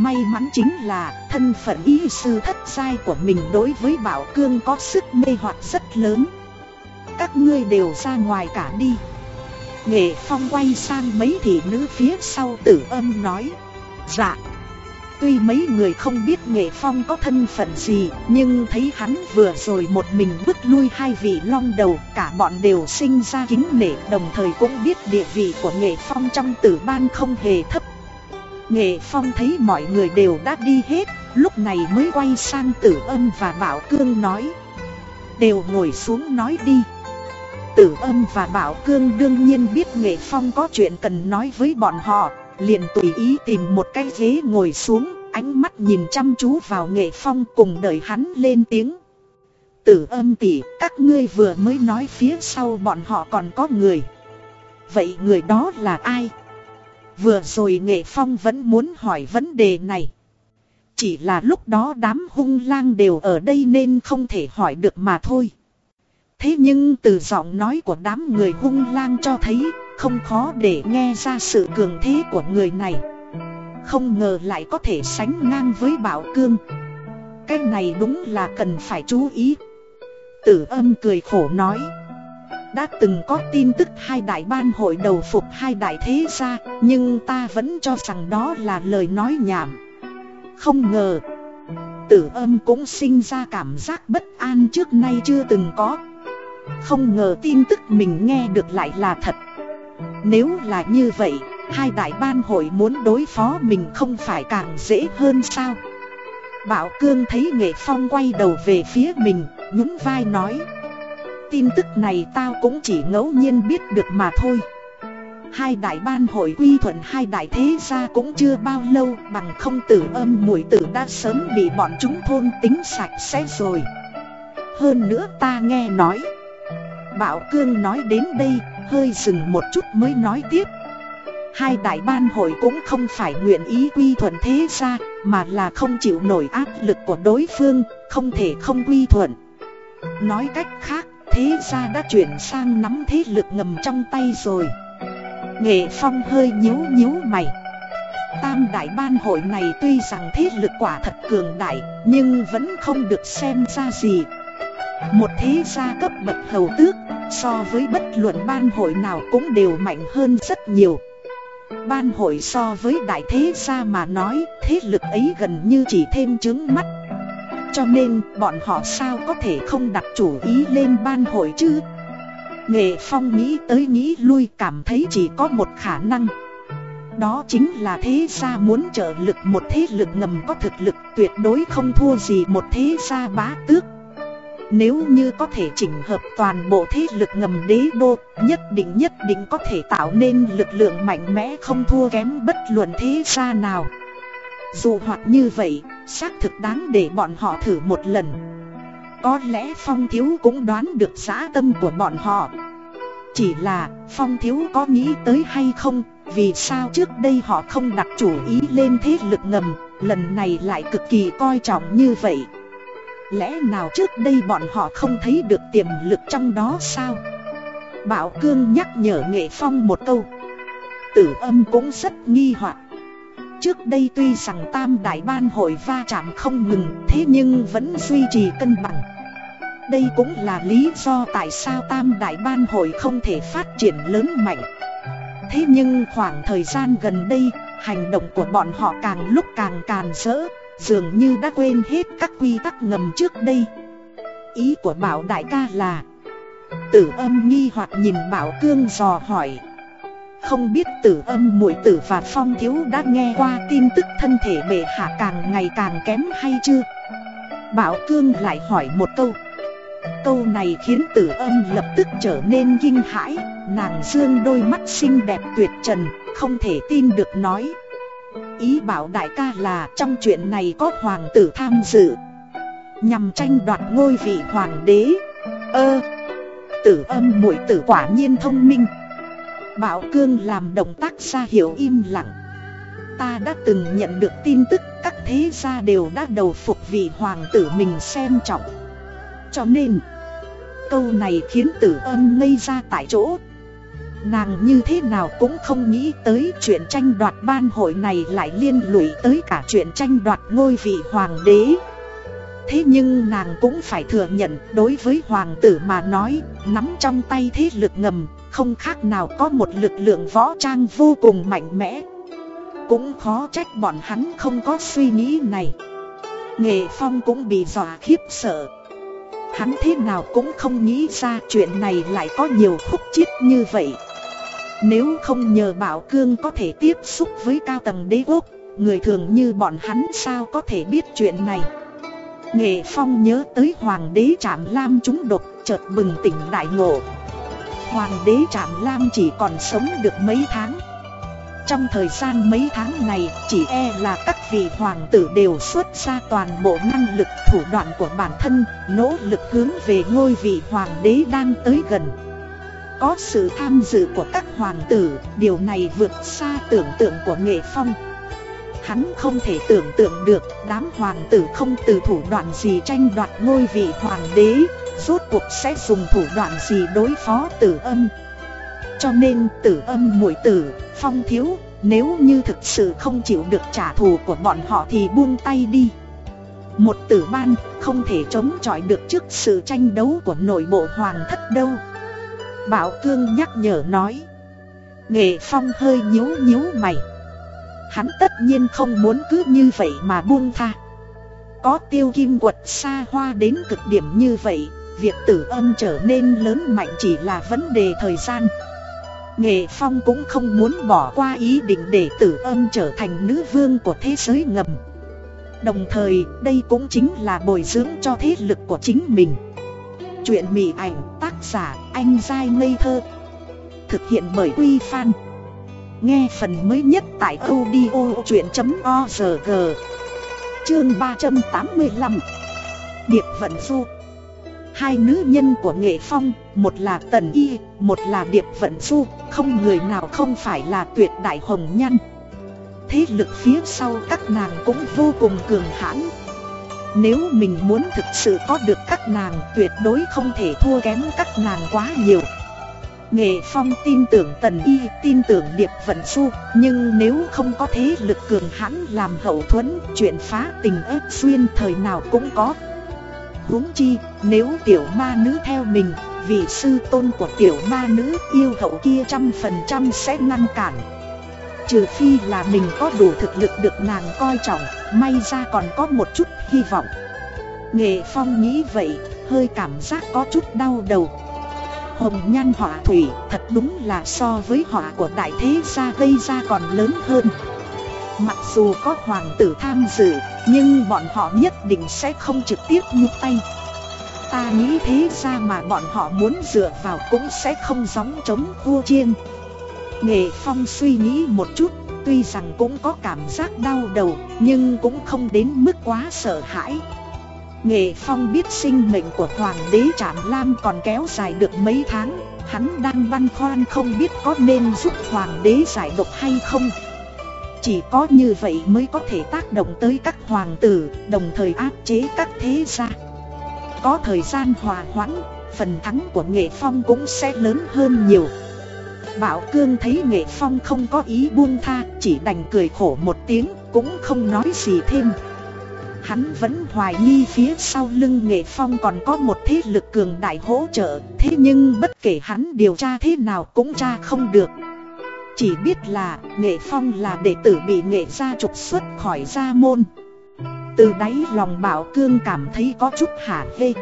May mắn chính là thân phận y sư thất giai của mình đối với Bảo Cương có sức mê hoặc rất lớn. Các ngươi đều ra ngoài cả đi. Nghệ Phong quay sang mấy thị nữ phía sau tử âm nói. Dạ. Tuy mấy người không biết Nghệ Phong có thân phận gì, Nhưng thấy hắn vừa rồi một mình bước lui hai vị long đầu, Cả bọn đều sinh ra kính nể, Đồng thời cũng biết địa vị của Nghệ Phong trong tử ban không hề thấp Nghệ Phong thấy mọi người đều đã đi hết, lúc này mới quay sang Tử Âm và Bảo Cương nói. Đều ngồi xuống nói đi. Tử Âm và Bảo Cương đương nhiên biết Nghệ Phong có chuyện cần nói với bọn họ, liền tùy ý tìm một cái ghế ngồi xuống, ánh mắt nhìn chăm chú vào Nghệ Phong cùng đợi hắn lên tiếng. Tử âm tỉ, các ngươi vừa mới nói phía sau bọn họ còn có người. Vậy người đó là ai? Vừa rồi Nghệ Phong vẫn muốn hỏi vấn đề này. Chỉ là lúc đó đám hung lang đều ở đây nên không thể hỏi được mà thôi. Thế nhưng từ giọng nói của đám người hung lang cho thấy, không khó để nghe ra sự cường thế của người này. Không ngờ lại có thể sánh ngang với Bảo Cương. Cái này đúng là cần phải chú ý. Tử âm cười khổ nói. Đã từng có tin tức hai đại ban hội đầu phục hai đại thế gia, Nhưng ta vẫn cho rằng đó là lời nói nhảm. Không ngờ, Tử âm cũng sinh ra cảm giác bất an trước nay chưa từng có. Không ngờ tin tức mình nghe được lại là thật. Nếu là như vậy, Hai đại ban hội muốn đối phó mình không phải càng dễ hơn sao? Bảo Cương thấy Nghệ Phong quay đầu về phía mình, Nhún vai nói tin tức này tao cũng chỉ ngẫu nhiên biết được mà thôi. Hai đại ban hội quy thuận hai đại thế gia cũng chưa bao lâu Bằng không tử âm mùi tử đã sớm bị bọn chúng thôn tính sạch sẽ rồi. Hơn nữa ta nghe nói, Bảo Cương nói đến đây, hơi dừng một chút mới nói tiếp. Hai đại ban hội cũng không phải nguyện ý quy thuận thế gia, Mà là không chịu nổi áp lực của đối phương, Không thể không quy thuận. Nói cách khác thế gia đã chuyển sang nắm thế lực ngầm trong tay rồi. Nghệ Phong hơi nhíu nhíu mày. Tam đại ban hội này tuy rằng thế lực quả thật cường đại, Nhưng vẫn không được xem ra gì. Một thế gia cấp bậc hầu tước, So với bất luận ban hội nào cũng đều mạnh hơn rất nhiều. Ban hội so với đại thế gia mà nói, Thế lực ấy gần như chỉ thêm chứng mắt cho nên, bọn họ sao có thể không đặt chủ ý lên ban hội chứ? Nghệ Phong nghĩ tới nghĩ lui cảm thấy chỉ có một khả năng. Đó chính là thế gia muốn trợ lực một thế lực ngầm có thực lực tuyệt đối không thua gì một thế gia bá tước. Nếu như có thể chỉnh hợp toàn bộ thế lực ngầm đế đô, Nhất định nhất định có thể tạo nên lực lượng mạnh mẽ không thua kém bất luận thế gia nào. Dù hoặc như vậy, Xác thực đáng để bọn họ thử một lần. Có lẽ Phong Thiếu cũng đoán được giá tâm của bọn họ. Chỉ là, Phong Thiếu có nghĩ tới hay không, Vì sao trước đây họ không đặt chủ ý lên thế lực ngầm, Lần này lại cực kỳ coi trọng như vậy? Lẽ nào trước đây bọn họ không thấy được tiềm lực trong đó sao? Bảo Cương nhắc nhở Nghệ Phong một câu. Tử âm cũng rất nghi hoặc. Trước đây tuy rằng tam đại ban hội va chạm không ngừng, Thế nhưng vẫn duy trì cân bằng. Đây cũng là lý do tại sao tam đại ban hội không thể phát triển lớn mạnh. Thế nhưng khoảng thời gian gần đây, Hành động của bọn họ càng lúc càng càn rỡ, Dường như đã quên hết các quy tắc ngầm trước đây. Ý của bảo đại ca là, Tử âm nghi hoặc nhìn bảo cương dò hỏi không biết tử âm muội tử và phong thiếu đã nghe qua tin tức thân thể bệ hạ càng ngày càng kém hay chưa? Bảo cương lại hỏi một câu. Câu này khiến tử âm lập tức trở nên kinh hãi, Nàng dương đôi mắt xinh đẹp tuyệt trần, Không thể tin được nói. Ý bảo đại ca là trong chuyện này có hoàng tử tham dự. Nhằm tranh đoạt ngôi vị hoàng đế. Ơ! Tử âm muội tử quả nhiên thông minh. Bảo cương làm động tác ra hiểu im lặng. Ta đã từng nhận được tin tức, các thế gia đều đã đầu phục vị hoàng tử mình xem trọng. Cho nên, Câu này khiến tử ân ngây ra tại chỗ. Nàng như thế nào cũng không nghĩ tới chuyện tranh đoạt ban hội này lại liên lụy tới cả chuyện tranh đoạt ngôi vị hoàng đế. Thế nhưng nàng cũng phải thừa nhận, đối với hoàng tử mà nói, Nắm trong tay thế lực ngầm không khác nào có một lực lượng võ trang vô cùng mạnh mẽ. Cũng khó trách bọn hắn không có suy nghĩ này. Nghệ Phong cũng bị dọa khiếp sợ. Hắn thế nào cũng không nghĩ ra chuyện này lại có nhiều khúc chiết như vậy. Nếu không nhờ Bảo Cương có thể tiếp xúc với cao tầng đế quốc, Người thường như bọn hắn sao có thể biết chuyện này? Nghệ Phong nhớ tới Hoàng đế Trạm Lam chúng độc chợt bừng tỉnh đại ngộ. Hoàng đế Trạm Lam chỉ còn sống được mấy tháng. Trong thời gian mấy tháng này chỉ e là các vị hoàng tử đều xuất ra toàn bộ năng lực thủ đoạn của bản thân Nỗ lực hướng về ngôi vị hoàng đế đang tới gần. Có sự tham dự của các hoàng tử, điều này vượt xa tưởng tượng của Nghệ Phong. Hắn không thể tưởng tượng được đám hoàng tử không từ thủ đoạn gì tranh đoạt ngôi vị hoàng đế. Rốt cuộc sẽ dùng thủ đoạn gì đối phó tử âm? Cho nên tử âm muội tử, phong thiếu Nếu như thực sự không chịu được trả thù của bọn họ thì buông tay đi. Một tử ban không thể chống chọi được trước sự tranh đấu của nội bộ hoàng thất đâu. Bảo Cương nhắc nhở nói Nghệ Phong hơi nhíu nhíu mày. Hắn tất nhiên không muốn cứ như vậy mà buông tha. Có tiêu kim quật xa hoa đến cực điểm như vậy Việc tử âm trở nên lớn mạnh chỉ là vấn đề thời gian. Nghệ Phong cũng không muốn bỏ qua ý định để tử âm trở thành nữ vương của thế giới ngầm. Đồng thời, đây cũng chính là bồi dưỡng cho thế lực của chính mình. Chuyện mị ảnh tác giả anh dai ngây thơ. Thực hiện bởi Quy Phan. Nghe phần mới nhất tại audio chuyện.org Chương 385 Điệp Vận Du. Hai nữ nhân của Nghệ Phong, một là Tần Y, một là Điệp Vận Du, không người nào không phải là tuyệt đại hồng nhân. Thế lực phía sau các nàng cũng vô cùng cường hãn. Nếu mình muốn thực sự có được các nàng tuyệt đối không thể thua kém các nàng quá nhiều. Nghệ Phong tin tưởng Tần Y, tin tưởng Điệp Vận Du, nhưng nếu không có thế lực cường hãn làm hậu thuẫn, chuyện phá tình ép xuyên thời nào cũng có huống chi, nếu tiểu ma nữ theo mình, vị sư tôn của tiểu ma nữ yêu hậu kia trăm phần trăm sẽ ngăn cản. Trừ phi là mình có đủ thực lực được nàng coi trọng, may ra còn có một chút hy vọng. Nghệ Phong nghĩ vậy, hơi cảm giác có chút đau đầu, Hồng nhan họa thủy thật đúng là so với họa của đại thế gia gây ra còn lớn hơn Mặc dù có hoàng tử tham dự, Nhưng bọn họ nhất định sẽ không trực tiếp nhúc tay. Ta nghĩ thế ra mà bọn họ muốn dựa vào cũng sẽ không gióng chống vua chiên. Nghệ Phong suy nghĩ một chút, tuy rằng cũng có cảm giác đau đầu, Nhưng cũng không đến mức quá sợ hãi. Nghệ Phong biết sinh mệnh của Hoàng đế Trạm Lam còn kéo dài được mấy tháng, Hắn đang băn khoăn không biết có nên giúp Hoàng đế giải độc hay không. Chỉ có như vậy mới có thể tác động tới các hoàng tử, Đồng thời áp chế các thế gia. Có thời gian hòa hoãn, Phần thắng của Nghệ Phong cũng sẽ lớn hơn nhiều. Bảo Cương thấy Nghệ Phong không có ý buông tha, Chỉ đành cười khổ một tiếng, Cũng không nói gì thêm. Hắn vẫn hoài nghi phía sau lưng Nghệ Phong còn có một thế lực cường đại hỗ trợ, Thế nhưng bất kể hắn điều tra thế nào cũng tra không được. Chỉ biết là Nghệ Phong là đệ tử bị Nghệ gia trục xuất khỏi gia môn. Từ đáy lòng Bảo Cương cảm thấy có chút hả hê.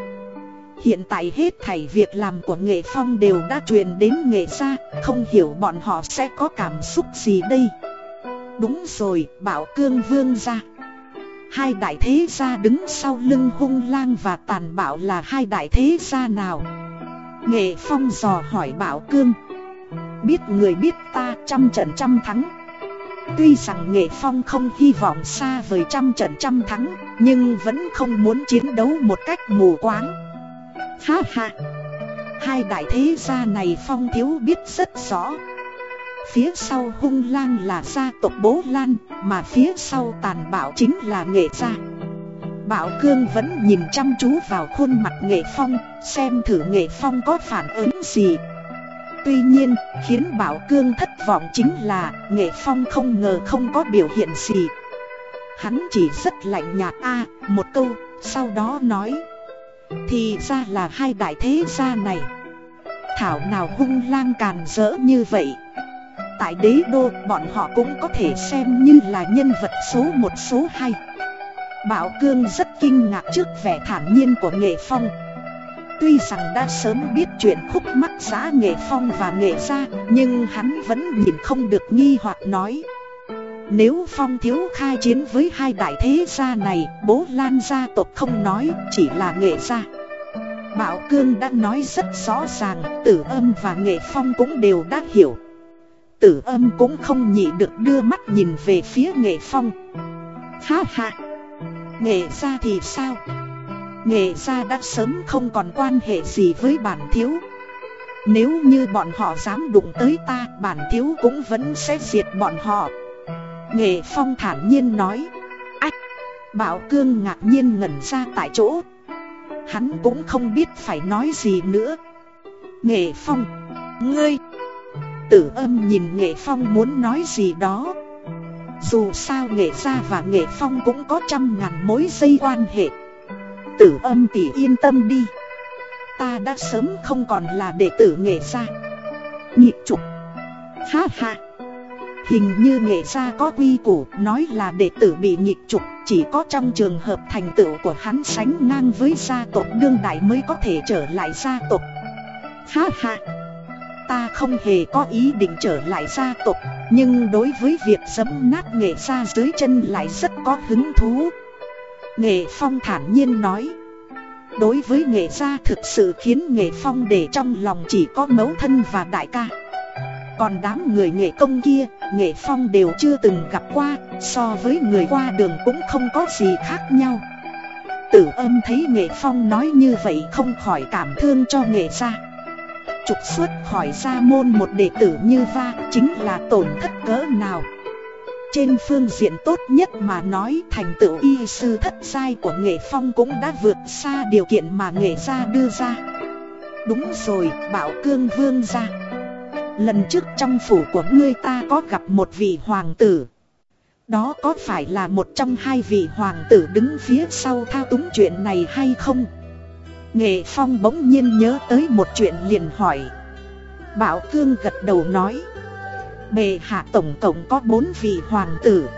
Hiện tại hết thảy việc làm của Nghệ Phong đều đã truyền đến Nghệ gia Không hiểu bọn họ sẽ có cảm xúc gì đây. Đúng rồi, Bảo Cương Vương gia. Hai đại thế gia đứng sau lưng hung lang và tàn bạo là hai đại thế gia nào? Nghệ Phong dò hỏi Bảo Cương. Biết người biết ta trăm trận trăm thắng. Tuy rằng Nghệ Phong không hy vọng xa vời trăm trận trăm thắng, Nhưng vẫn không muốn chiến đấu một cách mù quáng. Ha ha! Hai đại thế gia này Phong thiếu biết rất rõ. Phía sau hung lang là gia tộc bố lan, Mà phía sau tàn bạo chính là nghệ gia. Bảo Cương vẫn nhìn chăm chú vào khuôn mặt nghệ phong, Xem thử nghệ phong có phản ứng gì. Tuy nhiên, khiến Bảo Cương thất vọng chính là Nghệ phong không ngờ không có biểu hiện gì. Hắn chỉ rất lạnh nhạt a, một câu, Sau đó nói, Thì ra là hai đại thế gia này. Thảo nào hung lang càn rỡ như vậy? Tại đế đô, bọn họ cũng có thể xem như là nhân vật số một, số hai. Bảo Cương rất kinh ngạc trước vẻ thản nhiên của Nghệ Phong. Tuy rằng đã sớm biết chuyện khúc mắc giá Nghệ Phong và Nghệ gia, Nhưng hắn vẫn nhìn không được nghi hoặc nói. Nếu Phong thiếu khai chiến với hai đại thế gia này, Bố Lan gia tộc không nói, chỉ là Nghệ gia. Bảo Cương đã nói rất rõ ràng, Tử âm và Nghệ Phong cũng đều đã hiểu. Tử âm cũng không nhị được đưa mắt nhìn về phía nghệ phong. Ha ha! Nghệ gia thì sao? Nghệ gia đã sớm không còn quan hệ gì với bản thiếu. Nếu như bọn họ dám đụng tới ta, Bản thiếu cũng vẫn sẽ diệt bọn họ. Nghệ phong thản nhiên nói. Ách! Bảo cương ngạc nhiên ngẩn ra tại chỗ. Hắn cũng không biết phải nói gì nữa. Nghệ phong! Ngươi! Tử âm nhìn Nghệ Phong muốn nói gì đó. Dù sao Nghệ gia và Nghệ Phong cũng có trăm ngàn mối dây quan hệ. Tử âm tỷ yên tâm đi. Ta đã sớm không còn là đệ tử Nghệ gia. Nhịp trục Ha ha. Hình như nghệ gia có quy củ nói là đệ tử bị nhịp trục Chỉ có trong trường hợp thành tựu của hắn sánh ngang với gia tộc đương đại mới có thể trở lại gia tộc. Ha ha. Ta không hề có ý định trở lại gia tộc, Nhưng đối với việc giấm nát nghệ gia dưới chân lại rất có hứng thú. Nghệ Phong thản nhiên nói. Đối với nghệ gia thực sự khiến nghệ phong để trong lòng chỉ có mẫu thân và đại ca. Còn đám người nghệ công kia, nghệ phong đều chưa từng gặp qua So với người qua đường cũng không có gì khác nhau. Tử âm thấy nghệ phong nói như vậy không khỏi cảm thương cho nghệ gia. Trục xuất khỏi gia môn một đệ tử như va chính là tổn thất cỡ nào trên phương diện tốt nhất mà nói, thành tựu y sư thất giai của nghệ phong cũng đã vượt xa điều kiện mà nghệ gia đưa ra. Đúng rồi, bảo cương vương gia. Lần trước trong phủ của ngươi ta có gặp một vị hoàng tử. Đó có phải là một trong hai vị hoàng tử đứng phía sau thao túng chuyện này hay không? Nghệ Phong bỗng nhiên nhớ tới một chuyện liền hỏi. Bảo Cương gật đầu nói. Bề hạ tổng cộng có bốn vị hoàng tử.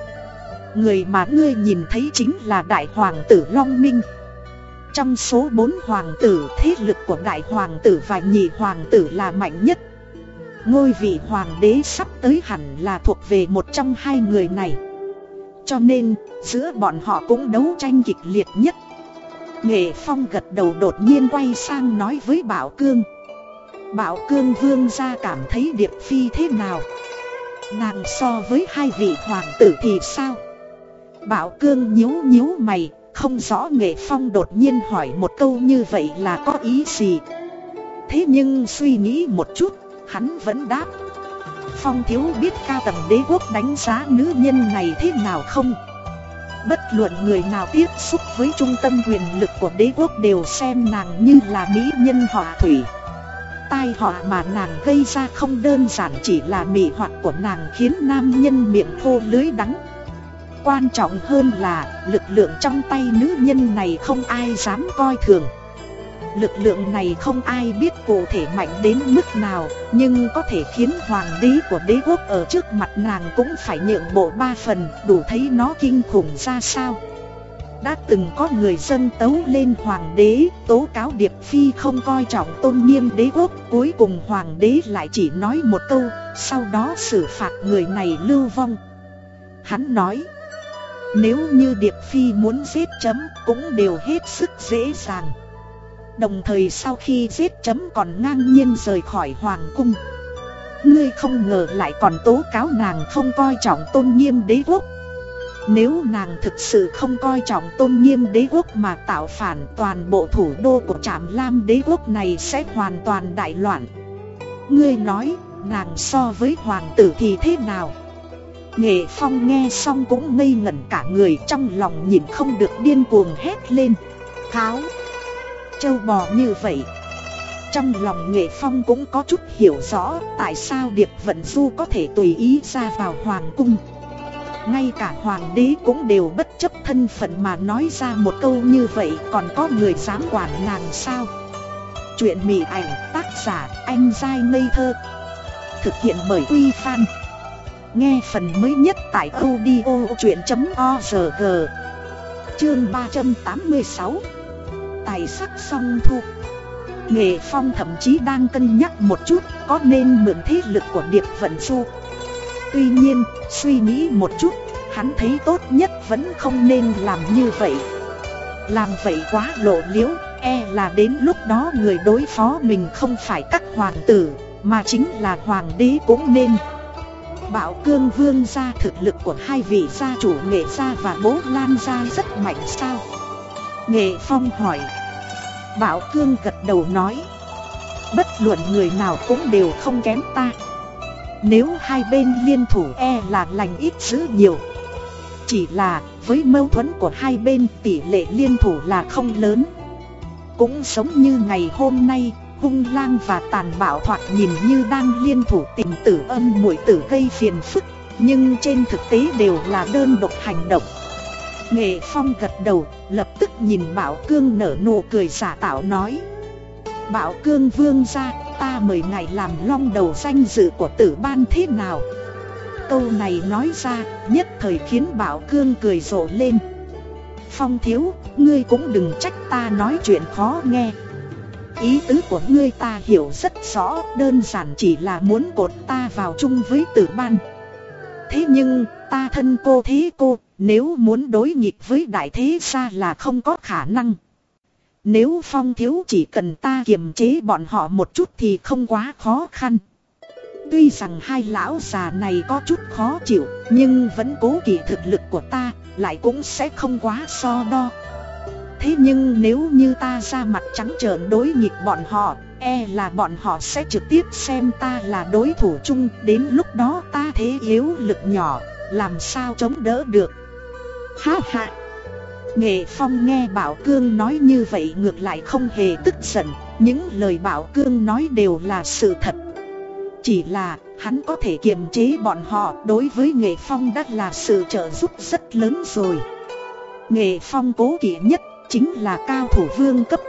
Người mà ngươi nhìn thấy chính là đại hoàng tử Long Minh. Trong số bốn hoàng tử, thế lực của đại hoàng tử và nhị hoàng tử là mạnh nhất. Ngôi vị hoàng đế sắp tới hẳn là thuộc về một trong hai người này. Cho nên, giữa bọn họ cũng đấu tranh kịch liệt nhất. Nghệ Phong gật đầu đột nhiên quay sang nói với Bảo Cương. Bảo Cương Vương ra cảm thấy Điệp Phi thế nào? Nàng so với hai vị hoàng tử thì sao? Bảo cương nhíu nhíu mày, không rõ nghệ phong đột nhiên hỏi một câu như vậy là có ý gì. Thế nhưng suy nghĩ một chút, hắn vẫn đáp. Phong thiếu biết ca tầng đế quốc đánh giá nữ nhân này thế nào không? Bất luận người nào tiếp xúc với trung tâm quyền lực của đế quốc đều xem nàng như là mỹ nhân họa thủy tai họa mà nàng gây ra không đơn giản chỉ là mị hoặc của nàng khiến nam nhân miệng khô lưới đắng. Quan trọng hơn là, lực lượng trong tay nữ nhân này không ai dám coi thường. Lực lượng này không ai biết cụ thể mạnh đến mức nào, Nhưng có thể khiến hoàng đế của đế quốc ở trước mặt nàng cũng phải nhượng bộ ba phần, Đủ thấy nó kinh khủng ra sao đã từng có người dân tấu lên hoàng đế, tố cáo Điệp Phi không coi trọng tôn nghiêm đế quốc. Cuối cùng hoàng đế lại chỉ nói một câu, Sau đó xử phạt người này lưu vong. Hắn nói, Nếu như Điệp Phi muốn giết chấm cũng đều hết sức dễ dàng. Đồng thời sau khi giết chấm còn ngang nhiên rời khỏi hoàng cung. Ngươi không ngờ lại còn tố cáo nàng không coi trọng tôn nghiêm đế quốc nếu nàng thực sự không coi trọng tôn nghiêm đế quốc mà tạo phản, toàn bộ thủ đô của trạm lam đế quốc này sẽ hoàn toàn đại loạn. Ngươi nói, nàng so với hoàng tử thì thế nào? Nghệ phong nghe xong cũng ngây ngẩn cả người, trong lòng nhìn không được điên cuồng hét lên. Kháo Châu bò như vậy. Trong lòng nghệ phong cũng có chút hiểu rõ tại sao Điệp Vận Du có thể tùy ý ra vào hoàng cung ngay cả hoàng đế cũng đều bất chấp thân phận mà nói ra một câu như vậy, Còn có người dám quản nàng sao? Chuyện mị ảnh tác giả anh dai ngây thơ. Thực hiện bởi Uy Fan Nghe phần mới nhất tại audio chuyện.org Chương 386 Tài sắc song thu. Nghệ Phong thậm chí đang cân nhắc một chút, có nên mượn thế lực của Điệp Vận Du Tuy nhiên, suy nghĩ một chút, hắn thấy tốt nhất vẫn không nên làm như vậy. Làm vậy quá lộ liễu, e là đến lúc đó người đối phó mình không phải các hoàng tử, mà chính là hoàng đế cũng nên. Bảo cương vương gia thực lực của hai vị gia chủ nghệ gia và bố lan gia rất mạnh sao? Nghệ phong hỏi. Bảo cương gật đầu nói. Bất luận người nào cũng đều không kém ta. Nếu hai bên liên thủ e là lành ít dữ nhiều. Chỉ là với mâu thuẫn của hai bên tỷ lệ liên thủ là không lớn. Cũng giống như ngày hôm nay Hung lang và tàn bạo thoạt nhìn như đang liên thủ tìm tử âm muội tử gây phiền phức Nhưng trên thực tế đều là đơn độc hành động. Nghệ Phong gật đầu, lập tức nhìn Bảo Cương nở nụ cười giả tạo nói. Bảo Cương vương ra, ta mời ngài làm long đầu danh dự của tử ban thế nào? Câu này nói ra nhất thời khiến Bảo Cương cười rộ lên. Phong thiếu, ngươi cũng đừng trách ta nói chuyện khó nghe. Ý tứ của ngươi ta hiểu rất rõ Đơn giản chỉ là muốn cột ta vào chung với tử ban. Thế nhưng ta thân cô thế cô Nếu muốn đối nghịch với đại thế gia là không có khả năng nếu phong thiếu chỉ cần ta kiềm chế bọn họ một chút thì không quá khó khăn. Tuy rằng hai lão già này có chút khó chịu, nhưng vẫn cố kỳ thực lực của ta, lại cũng sẽ không quá so đo. Thế nhưng nếu như ta ra mặt trắng trợn đối nghịch bọn họ, e là bọn họ sẽ trực tiếp xem ta là đối thủ chung, đến lúc đó ta thế yếu lực nhỏ, làm sao chống đỡ được. Ha ha! Nghệ Phong nghe Bảo Cương nói như vậy ngược lại không hề tức giận, những lời Bảo Cương nói đều là sự thật. Chỉ là hắn có thể kiềm chế bọn họ đối với Nghệ Phong đã là sự trợ giúp rất lớn rồi. Nghệ Phong cố kỵ nhất chính là cao thủ vương cấp.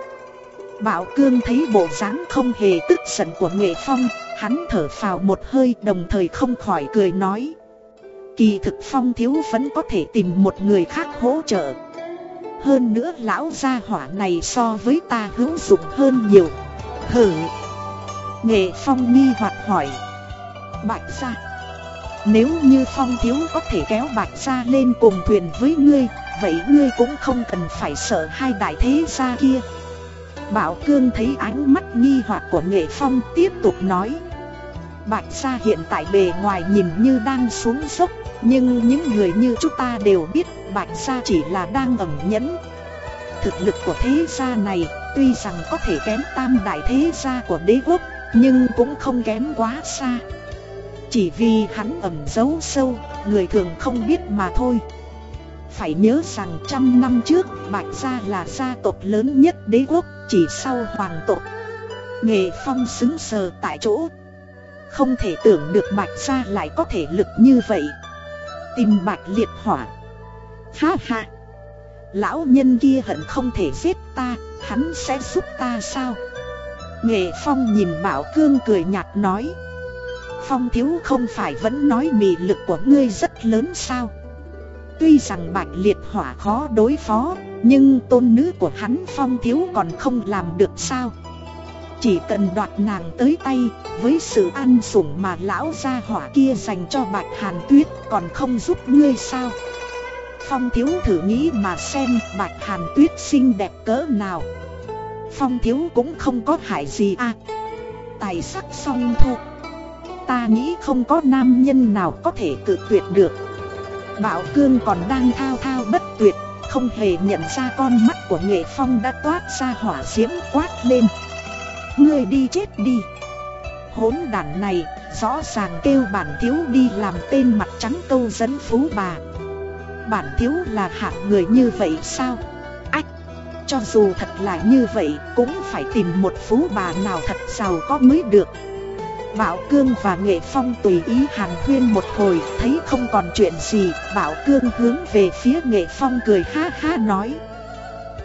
Bảo Cương thấy bộ dáng không hề tức giận của Nghệ Phong, hắn thở phào một hơi đồng thời không khỏi cười nói. Kỳ thực Phong thiếu vẫn có thể tìm một người khác hỗ trợ. Hơn nữa lão gia hỏa này so với ta hữu dụng hơn nhiều. Hử? Nghệ Phong nghi hoặc hỏi. Bạch gia, Nếu như Phong thiếu có thể kéo Bạch gia lên cùng thuyền với ngươi, Vậy ngươi cũng không cần phải sợ hai đại thế gia kia. Bảo Cương thấy ánh mắt nghi hoặc của Nghệ Phong tiếp tục nói. Bạch Gia hiện tại bề ngoài nhìn như đang xuống dốc nhưng những người như chúng ta đều biết Bạch Gia chỉ là đang ẩn nhẫn. Thực lực của thế gia này tuy rằng có thể kém tam đại thế gia của đế quốc Nhưng cũng không kém quá xa. Chỉ vì hắn ẩn giấu sâu, người thường không biết mà thôi. Phải nhớ rằng trăm năm trước Bạch Gia là gia tộc lớn nhất đế quốc chỉ sau hoàng tộc. Nghệ Phong xứng sờ tại chỗ. Không thể tưởng được Bạch Gia lại có thể lực như vậy. Tìm Bạch liệt hỏa Ha ha. Lão nhân kia hận không thể giết ta, Hắn sẽ giúp ta sao? Nghệ Phong nhìn Bảo Cương cười nhạt nói. Phong thiếu không phải vẫn nói mị lực của ngươi rất lớn sao? Tuy rằng bạch liệt hỏa khó đối phó, Nhưng tôn nữ của hắn phong thiếu còn không làm được sao? Chỉ cần đoạt nàng tới tay, Với sự ăn sủng mà lão gia hỏa kia dành cho bạch hàn tuyết Còn không giúp ngươi sao? Phong thiếu thử nghĩ mà xem bạch hàn tuyết xinh đẹp cỡ nào. Phong thiếu cũng không có hại gì à. Tài sắc song thu. Ta nghĩ không có nam nhân nào có thể tự tuyệt được. Bảo cương còn đang thao thao bất tuyệt, Không hề nhận ra con mắt của nghệ phong đã toát ra hỏa diễm quát lên. Ngươi đi chết đi. Hốn đàn này rõ ràng kêu bản thiếu đi làm tên mặt trắng câu dẫn phú bà. Bản thiếu là hạng người như vậy sao? Ách, Cho dù thật là như vậy cũng phải tìm một phú bà nào thật giàu có mới được. Bảo Cương và Nghệ Phong tùy ý hàn huyên một hồi, Thấy không còn chuyện gì, Bảo Cương hướng về phía Nghệ Phong cười ha ha nói.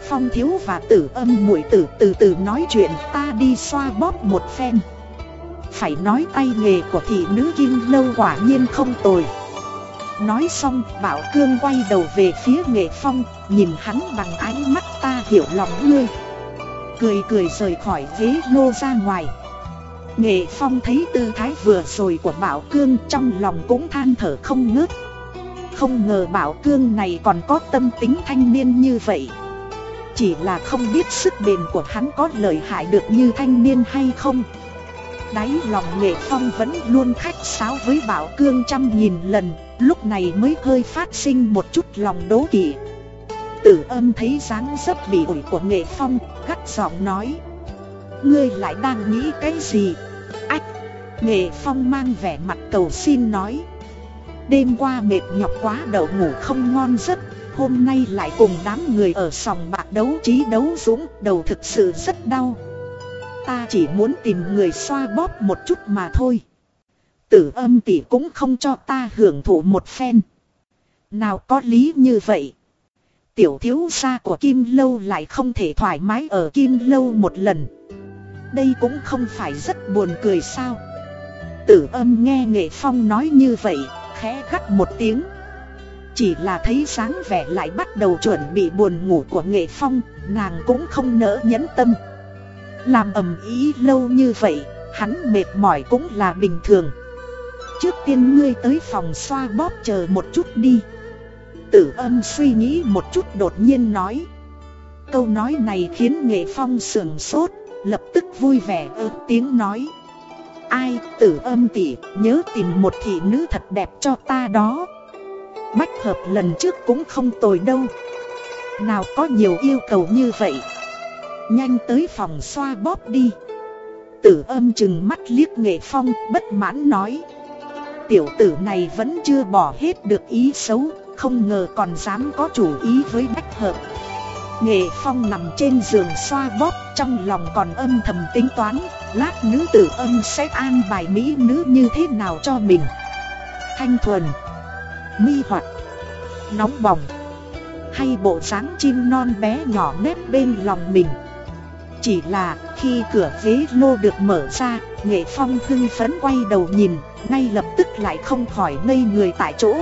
Phong thiếu và tử âm muội tử, từ từ nói chuyện, Ta đi xoa bóp một phen. Phải nói tay nghề của thị nữ kim lâu quả nhiên không tồi. Nói xong, Bảo Cương quay đầu về phía Nghệ Phong, Nhìn hắn bằng ánh mắt ta hiểu lòng ngươi. Cười cười rời khỏi ghế lô ra ngoài. Nghệ Phong thấy tư thái vừa rồi của Bảo Cương trong lòng cũng than thở không ngớt. Không ngờ Bảo Cương này còn có tâm tính thanh niên như vậy. Chỉ là không biết sức bền của hắn có lợi hại được như thanh niên hay không. Đáy lòng Nghệ Phong vẫn luôn khách sáo với Bảo Cương trăm nghìn lần, Lúc này mới hơi phát sinh một chút lòng đố kỵ. Tử âm thấy dáng dấp bị ủi của Nghệ Phong, Gắt giọng nói, Ngươi lại đang nghĩ cái gì? Ách, Nghệ Phong mang vẻ mặt cầu xin nói, Đêm qua mệt nhọc quá, đậu ngủ không ngon giấc. Hôm nay lại cùng đám người ở sòng bạc đấu trí đấu dũng, Đầu thực sự rất đau. Ta chỉ muốn tìm người xoa bóp một chút mà thôi. Tử âm tỷ cũng không cho ta hưởng thụ một phen. Nào có lý như vậy? Tiểu thiếu gia của Kim Lâu lại không thể thoải mái ở Kim Lâu một lần. Đây cũng không phải rất buồn cười sao? Tử âm nghe nghệ phong nói như vậy, Khẽ gắt một tiếng. Chỉ là thấy sáng vẻ lại bắt đầu chuẩn bị buồn ngủ của nghệ phong, Nàng cũng không nỡ nhẫn tâm. Làm ầm ý lâu như vậy, Hắn mệt mỏi cũng là bình thường. Trước tiên ngươi tới phòng xoa bóp chờ một chút đi. Tử âm suy nghĩ một chút đột nhiên nói. Câu nói này khiến nghệ phong sườn sốt, Lập tức vui vẻ ơ tiếng nói. Ai, tử âm tỷ, nhớ tìm một thị nữ thật đẹp cho ta đó. Bách hợp lần trước cũng không tồi đâu. Nào có nhiều yêu cầu như vậy. Nhanh tới phòng xoa bóp đi. Tử âm chừng mắt liếc nghệ phong, bất mãn nói. Tiểu tử này vẫn chưa bỏ hết được ý xấu, Không ngờ còn dám có chủ ý với bách hợp. Nghệ Phong nằm trên giường xoa bóp, trong lòng còn âm thầm tính toán, Lát nữ tử âm sẽ an bài mỹ nữ như thế nào cho mình. Thanh thuần Mi hoạt Nóng bỏng Hay bộ dáng chim non bé nhỏ nếp bên lòng mình Chỉ là khi cửa ghế lô được mở ra Nghệ Phong hưng phấn quay đầu nhìn Ngay lập tức lại không khỏi ngây người tại chỗ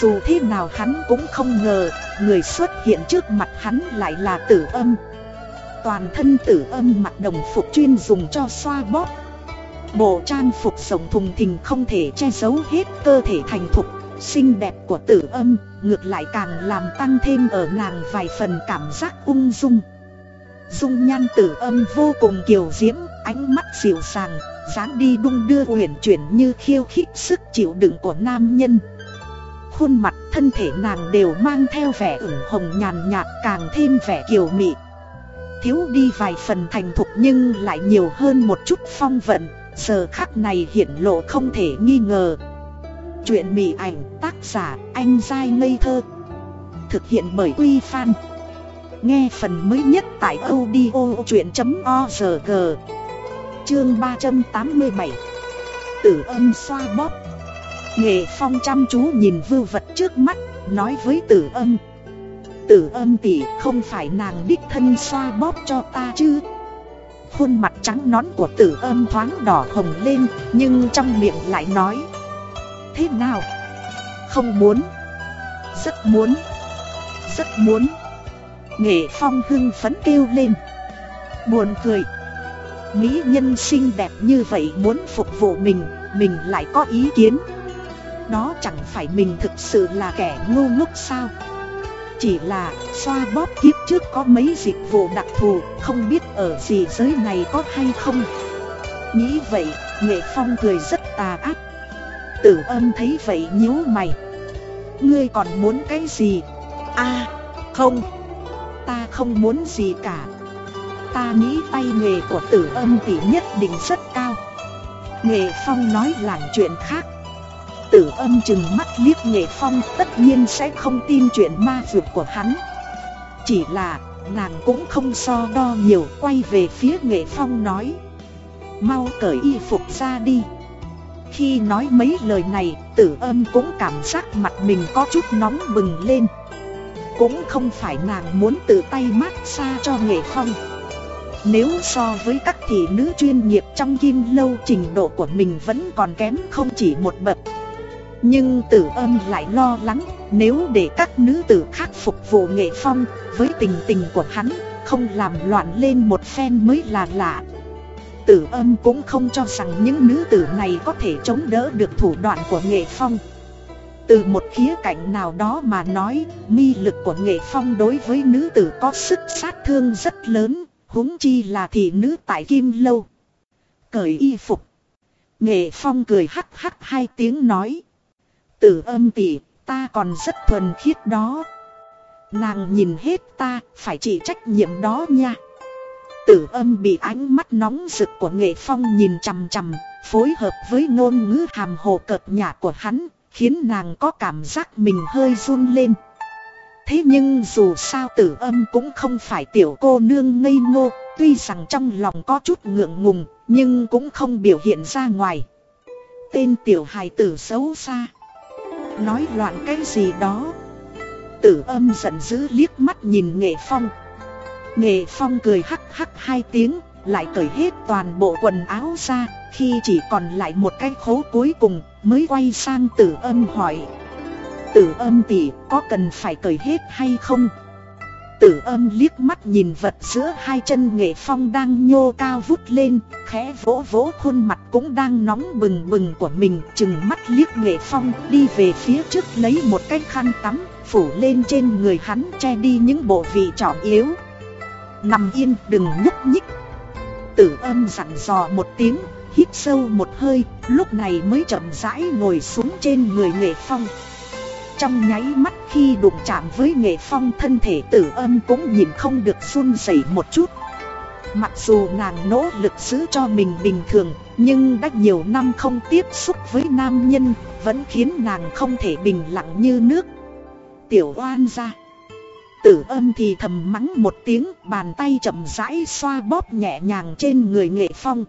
dù thế nào hắn cũng không ngờ, người xuất hiện trước mặt hắn lại là tử âm. Toàn thân tử âm mặc đồng phục chuyên dùng cho xoa bóp. Bộ trang phục rộng thùng thình không thể che giấu hết cơ thể thành thục, xinh đẹp của tử âm, ngược lại càng làm tăng thêm ở nàng vài phần cảm giác ung dung. Dung nhan tử âm vô cùng kiều diễm, ánh mắt dịu dàng, dáng đi đung đưa uyển chuyển như khiêu khích sức chịu đựng của nam nhân. Khuôn mặt thân thể nàng đều mang theo vẻ ửng hồng nhàn nhạt càng thêm vẻ kiều mị. Thiếu đi vài phần thành thục nhưng lại nhiều hơn một chút phong vận Giờ khắc này hiển lộ không thể nghi ngờ. Chuyện mị ảnh, tác giả, anh dai ngây thơ. Thực hiện bởi Quy Phan. Nghe phần mới nhất tại audio chuyện.org Chương 387 Tử âm xoa bóp. Nghệ phong chăm chú nhìn vưu vật trước mắt, Nói với tử âm. Tử âm tỷ, không phải nàng đích thân xoa bóp cho ta chứ? Khuôn mặt trắng nón của tử âm thoáng đỏ hồng lên, Nhưng trong miệng lại nói Thế nào? Không muốn. Rất muốn. Rất muốn. Nghệ phong hưng phấn kêu lên. Buồn cười. Mỹ nhân xinh đẹp như vậy muốn phục vụ mình Mình lại có ý kiến. Đó chẳng phải mình thực sự là kẻ ngu ngốc sao? Chỉ là xoa bóp kiếp trước có mấy dịch vụ đặc thù, Không biết ở gì giới này có hay không? Nghĩ vậy, Nghệ Phong cười rất tà ác. Tử âm thấy vậy nhíu mày. Ngươi còn muốn cái gì? A, không. Ta không muốn gì cả. Ta nghĩ tay nghề của tử âm tỷ nhất định rất cao. Nghệ Phong nói làm chuyện khác. Tử âm chừng mắt liếc Nghệ Phong, tất nhiên sẽ không tin chuyện ma vượt của hắn. Chỉ là, nàng cũng không so đo nhiều, quay về phía Nghệ Phong nói. Mau cởi y phục ra đi. Khi nói mấy lời này, tử âm cũng cảm giác mặt mình có chút nóng bừng lên. Cũng không phải nàng muốn tự tay mát xa cho Nghệ Phong. Nếu so với các thị nữ chuyên nghiệp trong kim lâu, trình độ của mình vẫn còn kém không chỉ một bậc. Nhưng tử âm lại lo lắng, nếu để các nữ tử khác phục vụ nghệ phong, với tình tình của hắn, không làm loạn lên một phen mới là lạ. Tử âm cũng không cho rằng những nữ tử này có thể chống đỡ được thủ đoạn của nghệ phong từ một khía cạnh nào đó mà nói, mi lực của nghệ phong đối với nữ tử có sức sát thương rất lớn, huống chi là thị nữ tại Kim Lâu. Cởi y phục. Nghệ Phong cười hắc hắc hai tiếng nói. Tử âm tỷ, ta còn rất thuần khiết đó. Nàng nhìn hết ta, phải chỉ trách nhiệm đó nha. Tử âm bị ánh mắt nóng rực của Nghệ Phong nhìn chằm chằm, phối hợp với ngôn ngữ hàm hồ cợt nhả của hắn, khiến nàng có cảm giác mình hơi run lên. Thế nhưng dù sao tử âm cũng không phải tiểu cô nương ngây ngô, tuy rằng trong lòng có chút ngượng ngùng, nhưng cũng không biểu hiện ra ngoài. Tên tiểu hài tử xấu xa. Nói loạn cái gì đó. Tử âm giận dữ liếc mắt nhìn nghệ phong. Nghệ phong cười hắc hắc hai tiếng, lại cởi hết toàn bộ quần áo ra, khi chỉ còn lại một cái khố cuối cùng, mới quay sang tử âm hỏi Tử âm tỷ có cần phải cởi hết hay không? Tử âm liếc mắt nhìn vật giữa hai chân nghệ phong đang nhô cao vút lên, khẽ vỗ vỗ khuôn mặt cũng đang nóng bừng bừng của mình, chừng mắt liếc nghệ phong đi về phía trước lấy một cái khăn tắm, phủ lên trên người hắn che đi những bộ vị trọng yếu. Nằm yên đừng nhúc nhích. Tử âm dặn dò một tiếng, hít sâu một hơi, lúc này mới chậm rãi ngồi xuống trên người nghệ phong. Trong nháy mắt khi đụng chạm với nghệ phong thân thể tử âm cũng nhìn không được run rẩy một chút Mặc dù nàng nỗ lực giữ cho mình bình thường Nhưng đã nhiều năm không tiếp xúc với nam nhân Vẫn khiến nàng không thể bình lặng như nước Tiểu oan ra Tử âm thì thầm mắng một tiếng, Bàn tay chậm rãi xoa bóp nhẹ nhàng trên người nghệ phong.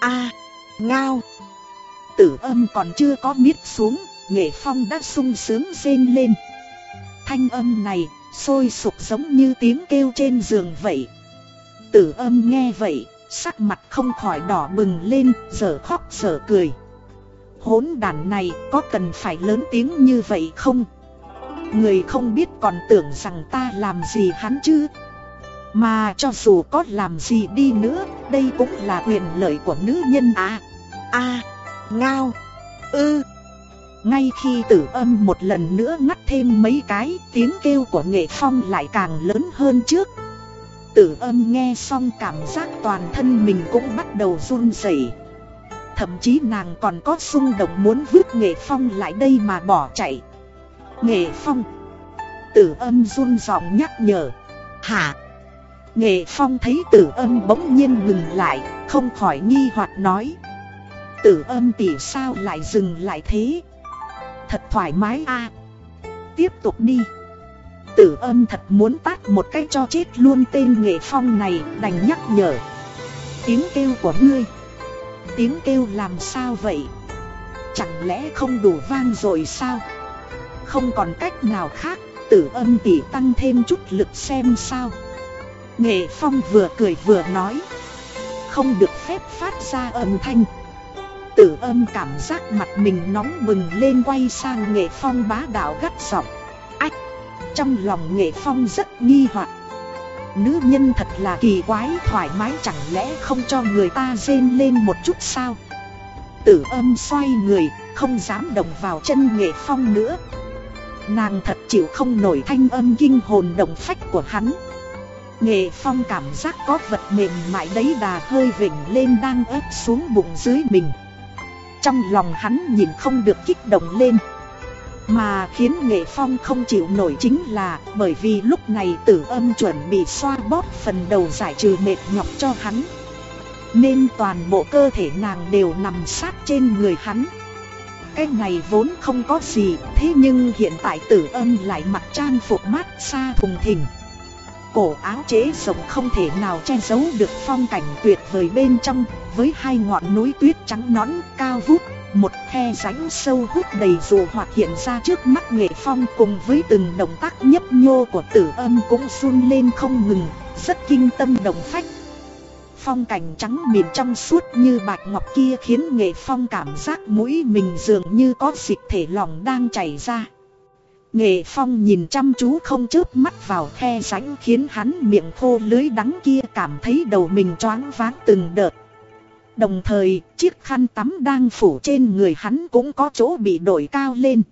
A, ngao. Tử âm còn chưa có miết xuống, nghệ phong đã sung sướng rên lên. Thanh âm này sôi sục giống như tiếng kêu trên giường vậy. Tử âm nghe vậy, Sắc mặt không khỏi đỏ bừng lên, Giờ khóc giờ cười. Hốn đàn này có cần phải lớn tiếng như vậy không? Người không biết còn tưởng rằng ta làm gì hắn chứ. Mà cho dù có làm gì đi nữa, Đây cũng là quyền lợi của nữ nhân à. A, ngao, ư. Ngay khi tử âm một lần nữa ngắt thêm mấy cái, Tiếng kêu của nghệ phong lại càng lớn hơn trước. Tử âm nghe xong cảm giác toàn thân mình cũng bắt đầu run rẩy. Thậm chí nàng còn có xung động muốn vứt nghệ phong lại đây mà bỏ chạy. Nghệ phong. Tử âm run giọng nhắc nhở. Hả Nghệ phong thấy tử âm bỗng nhiên ngừng lại, Không khỏi nghi hoặc nói. Tử âm tỷ sao lại dừng lại thế? Thật thoải mái a. Tiếp tục đi. Tử âm thật muốn tát một cái cho chết luôn tên nghệ phong này, đành nhắc nhở. Tiếng kêu của ngươi. Tiếng kêu làm sao vậy? Chẳng lẽ không đủ vang rồi sao? Không còn cách nào khác, Tử âm tỷ tăng thêm chút lực xem sao. Nghệ phong vừa cười vừa nói, Không được phép phát ra âm thanh. Tử âm cảm giác mặt mình nóng bừng lên quay sang nghệ phong bá đạo gắt giọng. Ách, Trong lòng nghệ phong rất nghi hoặc. Nữ nhân thật là kỳ quái thoải mái chẳng lẽ không cho người ta rên lên một chút sao? Tử âm xoay người, không dám động vào chân nghệ phong nữa. Nàng thật chịu không nổi thanh âm kinh hồn động phách của hắn. Nghệ phong cảm giác có vật mềm mại đấy đà hơi vỉnh lên đang ép xuống bụng dưới mình. Trong lòng hắn nhìn không được kích động lên. Mà khiến nghệ phong không chịu nổi chính là Bởi vì lúc này tử âm chuẩn bị xoa bóp phần đầu giải trừ mệt nhọc cho hắn. Nên toàn bộ cơ thể nàng đều nằm sát trên người hắn cái này vốn không có gì, Thế nhưng hiện tại tử âm lại mặc trang phục mát xa thùng thình. Cổ áo chế rộng không thể nào che giấu được phong cảnh tuyệt vời bên trong, Với hai ngọn núi tuyết trắng nõn cao vút, Một khe rãnh sâu hút đầy dù hoạt hiện ra trước mắt nghệ phong Cùng với từng động tác nhấp nhô của tử âm cũng run lên không ngừng, Rất kinh tâm động phách. Phong cảnh trắng mịn trong suốt như bạch ngọc kia khiến nghệ phong cảm giác mũi mình dường như có dịch thể lỏng đang chảy ra. Nghệ phong nhìn chăm chú không chớp mắt vào khe rãnh khiến hắn miệng khô lưới đắng kia cảm thấy đầu mình choáng váng từng đợt. Đồng thời, chiếc khăn tắm đang phủ trên người hắn cũng có chỗ bị đổi cao lên.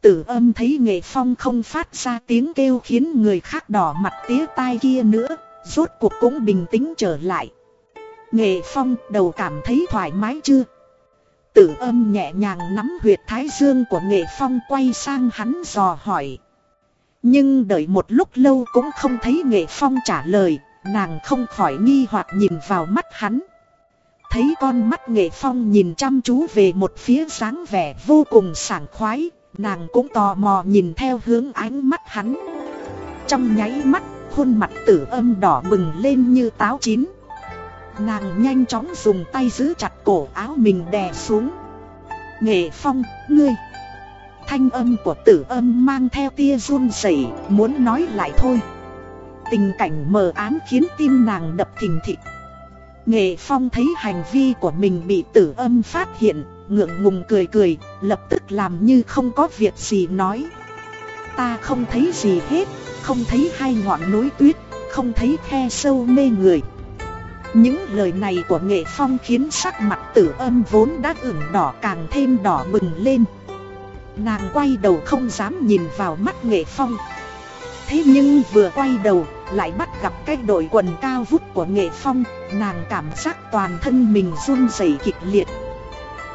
Tử âm thấy nghệ phong không phát ra tiếng kêu khiến người khác đỏ mặt tía tai kia nữa rốt cuộc cũng bình tĩnh trở lại. Nghệ phong đầu cảm thấy thoải mái chưa? Tử âm nhẹ nhàng nắm huyệt thái dương của nghệ phong quay sang hắn dò hỏi. Nhưng đợi một lúc lâu cũng không thấy nghệ phong trả lời, nàng không khỏi nghi hoặc nhìn vào mắt hắn. Thấy con mắt nghệ phong nhìn chăm chú về một phía dáng vẻ vô cùng sảng khoái, nàng cũng tò mò nhìn theo hướng ánh mắt hắn. Trong nháy mắt khuôn mặt tử âm đỏ bừng lên như táo chín. Nàng nhanh chóng dùng tay giữ chặt cổ áo mình đè xuống. Nghệ phong, ngươi. Thanh âm của tử âm mang theo tia run rẩy muốn nói lại thôi. Tình cảnh mờ ám khiến tim nàng đập thình thịch. Nghệ phong thấy hành vi của mình bị tử âm phát hiện Ngượng ngùng cười cười, lập tức làm như không có việc gì nói. Ta không thấy gì hết không thấy hai ngọn núi tuyết, không thấy khe sâu mê người. Những lời này của nghệ phong khiến sắc mặt tử âm vốn đã ửng đỏ càng thêm đỏ bừng lên. Nàng quay đầu không dám nhìn vào mắt nghệ phong. Thế nhưng vừa quay đầu lại bắt gặp cái đội quần cao vút của nghệ phong, nàng cảm giác toàn thân mình run rẩy kịch liệt.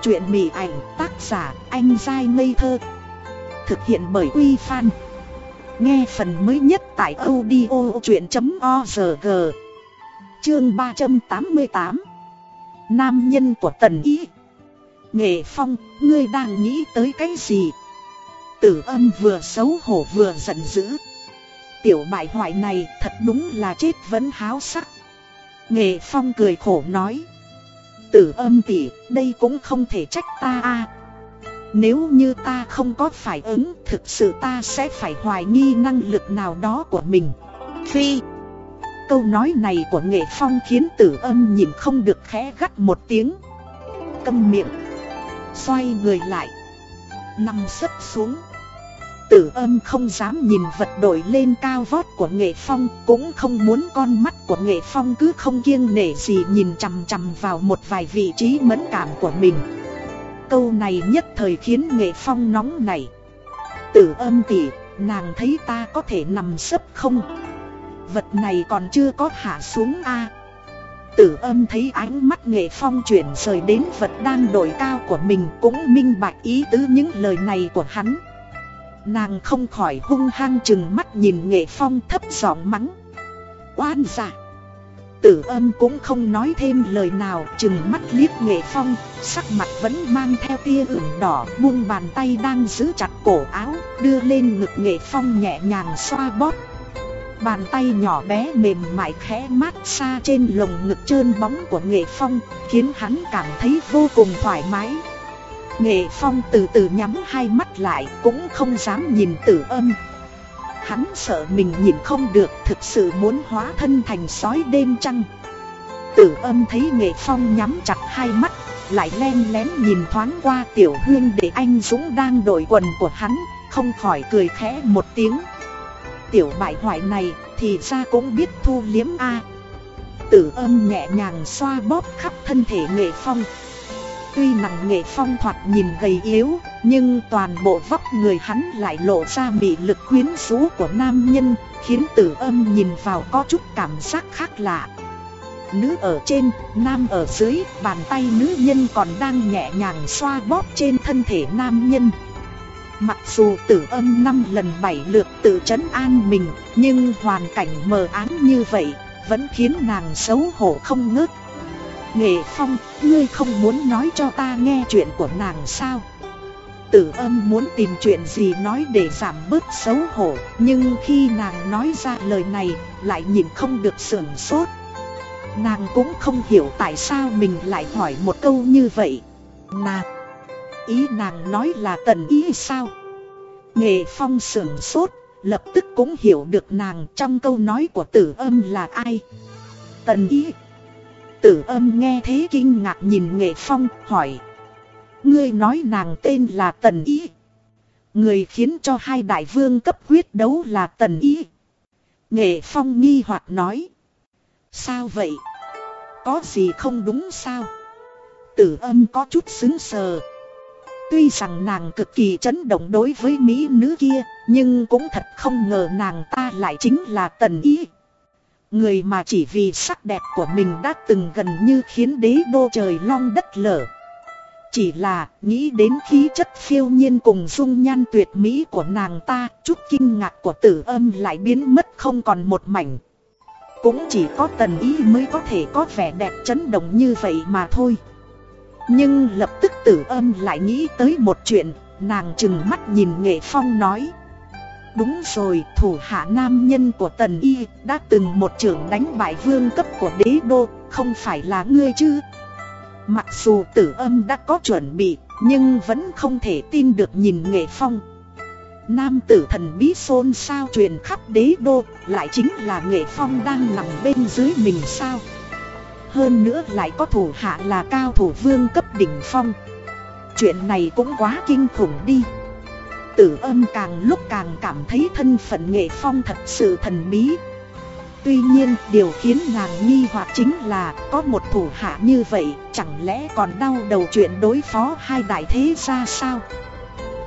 Chuyện mỉ ảnh tác giả anh dai ngây thơ Thực hiện bởi Uy Fan Nghe phần mới nhất tại audio chuyện.org Chương 388 Nam nhân của Tần Ý Nghệ Phong, ngươi đang nghĩ tới cái gì? Tử âm vừa xấu hổ vừa giận dữ. Tiểu bại hoại này thật đúng là chết vẫn háo sắc. Nghệ Phong cười khổ nói. Tử âm tỉ, đây cũng không thể trách ta a nếu như ta không có phải ứng, Thực sự ta sẽ phải hoài nghi năng lực nào đó của mình. Phi, Câu nói này của nghệ phong khiến tử âm nhìn không được khẽ gắt một tiếng. Câm miệng, Xoay người lại, Nằm sấp xuống. Tử âm không dám nhìn vật đổi lên cao vót của nghệ phong, Cũng không muốn con mắt của nghệ phong cứ không kiêng nể gì nhìn chằm chằm vào một vài vị trí mẫn cảm của mình câu này nhất thời khiến nghệ phong nóng này Tử âm tỉ, nàng thấy ta có thể nằm sấp không? Vật này còn chưa có hạ xuống a Tử âm thấy ánh mắt nghệ phong chuyển rời đến vật đang đổi cao của mình cũng minh bạch ý tứ những lời này của hắn. Nàng không khỏi hung hăng chừng mắt nhìn nghệ phong thấp giọng mắng. Oan giả! Tử âm cũng không nói thêm lời nào, chừng mắt liếc nghệ phong, Sắc mặt vẫn mang theo tia ửng đỏ, buông bàn tay đang giữ chặt cổ áo, Đưa lên ngực nghệ phong nhẹ nhàng xoa bóp. Bàn tay nhỏ bé mềm mại khẽ mát xa trên lồng ngực trơn bóng của nghệ phong, Khiến hắn cảm thấy vô cùng thoải mái. Nghệ phong từ từ nhắm hai mắt lại, cũng không dám nhìn tử âm. Hắn sợ mình nhìn không được, thực sự muốn hóa thân thành sói đêm trăng. Tử âm thấy nghệ phong nhắm chặt hai mắt, Lại len lén nhìn thoáng qua tiểu huyên để anh Dũng đang đổi quần của hắn, Không khỏi cười khẽ một tiếng. Tiểu bại hoại này thì ra cũng biết thu liếm a. Tử âm nhẹ nhàng xoa bóp khắp thân thể nghệ phong. Tuy nặng nghệ phong thoạt nhìn gầy yếu nhưng toàn bộ vóc người hắn lại lộ ra bị lực quyến rũ của nam nhân Khiến tử âm nhìn vào có chút cảm giác khác lạ. Nữ ở trên, nam ở dưới, bàn tay nữ nhân còn đang nhẹ nhàng xoa bóp trên thân thể nam nhân. Mặc dù tử âm năm lần bảy lượt tự trấn an mình Nhưng hoàn cảnh mờ ám như vậy Vẫn khiến nàng xấu hổ không ngớt. Nghệ Phong, ngươi không muốn nói cho ta nghe chuyện của nàng sao? Tử âm muốn tìm chuyện gì nói để giảm bớt xấu hổ, Nhưng khi nàng nói ra lời này, lại nhìn không được sưởng sốt. Nàng cũng không hiểu tại sao mình lại hỏi một câu như vậy. Nàng Ý nàng nói là tần ý sao? Nghệ phong sưởng sốt, Lập tức cũng hiểu được nàng trong câu nói của tử âm là ai. Tần ý, Tử âm nghe thế kinh ngạc nhìn nghệ phong, hỏi Ngươi nói nàng tên là Tần Ý Người khiến cho hai đại vương cấp quyết đấu là Tần Ý Nghệ phong nghi hoặc nói Sao vậy? Có gì không đúng sao? Tử âm có chút xứng sờ Tuy rằng nàng cực kỳ chấn động đối với mỹ nữ kia, Nhưng cũng thật không ngờ nàng ta lại chính là Tần Ý Người mà chỉ vì sắc đẹp của mình đã từng gần như khiến đế đô trời long đất lở. Chỉ là nghĩ đến khí chất phiêu nhiên cùng dung nhan tuyệt mỹ của nàng ta, chút kinh ngạc của tử âm lại biến mất không còn một mảnh. Cũng chỉ có tần ý mới có thể có vẻ đẹp chấn động như vậy mà thôi. Nhưng lập tức tử âm lại nghĩ tới một chuyện, nàng chừng mắt nhìn nghệ phong nói. Đúng rồi, thủ hạ nam nhân của Tần Y đã từng một trưởng đánh bại vương cấp của đế đô, không phải là ngươi chứ? Mặc dù tử âm đã có chuẩn bị, nhưng vẫn không thể tin được nhìn nghệ phong. Nam tử thần bí xôn sao truyền khắp đế đô, lại chính là nghệ phong đang nằm bên dưới mình sao? Hơn nữa lại có thủ hạ là cao thủ vương cấp đỉnh phong. Chuyện này cũng quá kinh khủng đi. Tử âm càng lúc càng cảm thấy thân phận nghệ phong thật sự thần bí Tuy nhiên, điều khiến nàng nghi hoặc chính là có một thủ hạ như vậy, Chẳng lẽ còn đau đầu chuyện đối phó hai đại thế ra sao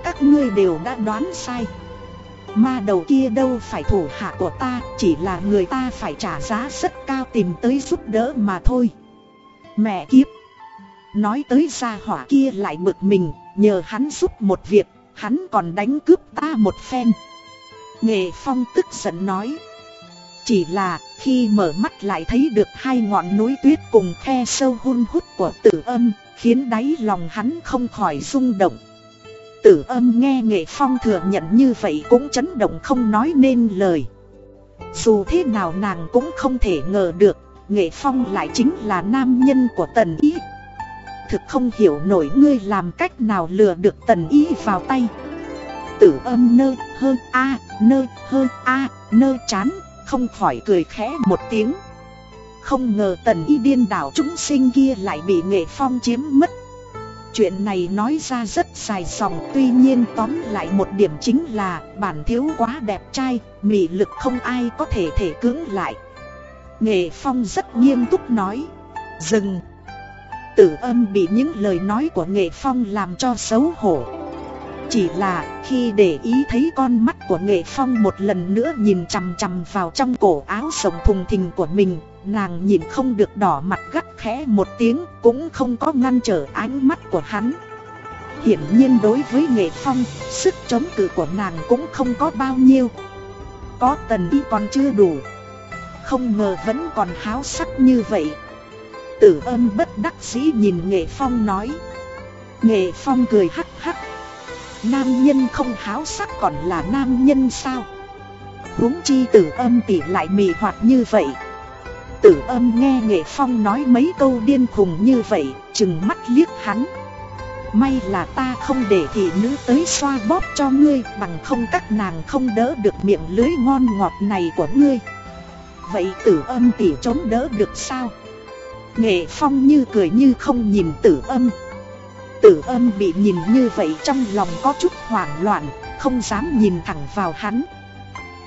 Các ngươi đều đã đoán sai Ma đầu kia đâu phải thủ hạ của ta, Chỉ là người ta phải trả giá rất cao tìm tới giúp đỡ mà thôi Mẹ kiếp Nói tới gia hỏa kia lại bực mình, Nhờ hắn giúp một việc, hắn còn đánh cướp ta một phen. Nghệ Phong tức giận nói. Chỉ là khi mở mắt lại thấy được hai ngọn núi tuyết cùng khe sâu hun hút của tử âm, khiến đáy lòng hắn không khỏi rung động. Tử âm nghe Nghệ Phong thừa nhận như vậy cũng chấn động không nói nên lời. Dù thế nào nàng cũng không thể ngờ được, Nghệ Phong lại chính là nam nhân của Tần Ý thực không hiểu nổi ngươi làm cách nào lừa được tần y vào tay Tử âm nơ hơn a nơ hơn a nơ chán không khỏi cười khẽ một tiếng. Không ngờ tần y điên đảo chúng sinh kia lại bị nghệ phong chiếm mất. Chuyện này nói ra rất dài dòng, Tuy nhiên tóm lại một điểm chính là Bản thiếu quá đẹp trai, Mị lực không ai có thể thể cưỡng lại. Nghệ phong rất nghiêm túc nói, Dừng. Tử âm bị những lời nói của nghệ phong làm cho xấu hổ. Chỉ là khi để ý thấy con mắt của nghệ phong một lần nữa nhìn chằm chằm vào trong cổ áo sồng thùng thình của mình nàng nhìn không được đỏ mặt gắt khẽ một tiếng cũng không có ngăn trở ánh mắt của hắn. Hiển nhiên đối với nghệ phong, sức chống cự của nàng cũng không có bao nhiêu. Có tần y còn chưa đủ. Không ngờ vẫn còn háo sắc như vậy. Tử âm bất đắc dĩ nhìn nghệ phong nói. Nghệ phong cười hắc hắc. Nam nhân không háo sắc còn là nam nhân sao? huống chi tử âm tỉ lại mì hoạt như vậy. Tử âm nghe nghệ phong nói mấy câu điên khùng như vậy, chừng mắt liếc hắn. May là ta không để thị nữ tới xoa bóp cho ngươi bằng không các nàng không đỡ được miệng lưới ngon ngọt này của ngươi. Vậy tử âm tỉ chống đỡ được sao? Nghệ phong như cười như không nhìn tử âm. Tử âm bị nhìn như vậy trong lòng có chút hoảng loạn, không dám nhìn thẳng vào hắn.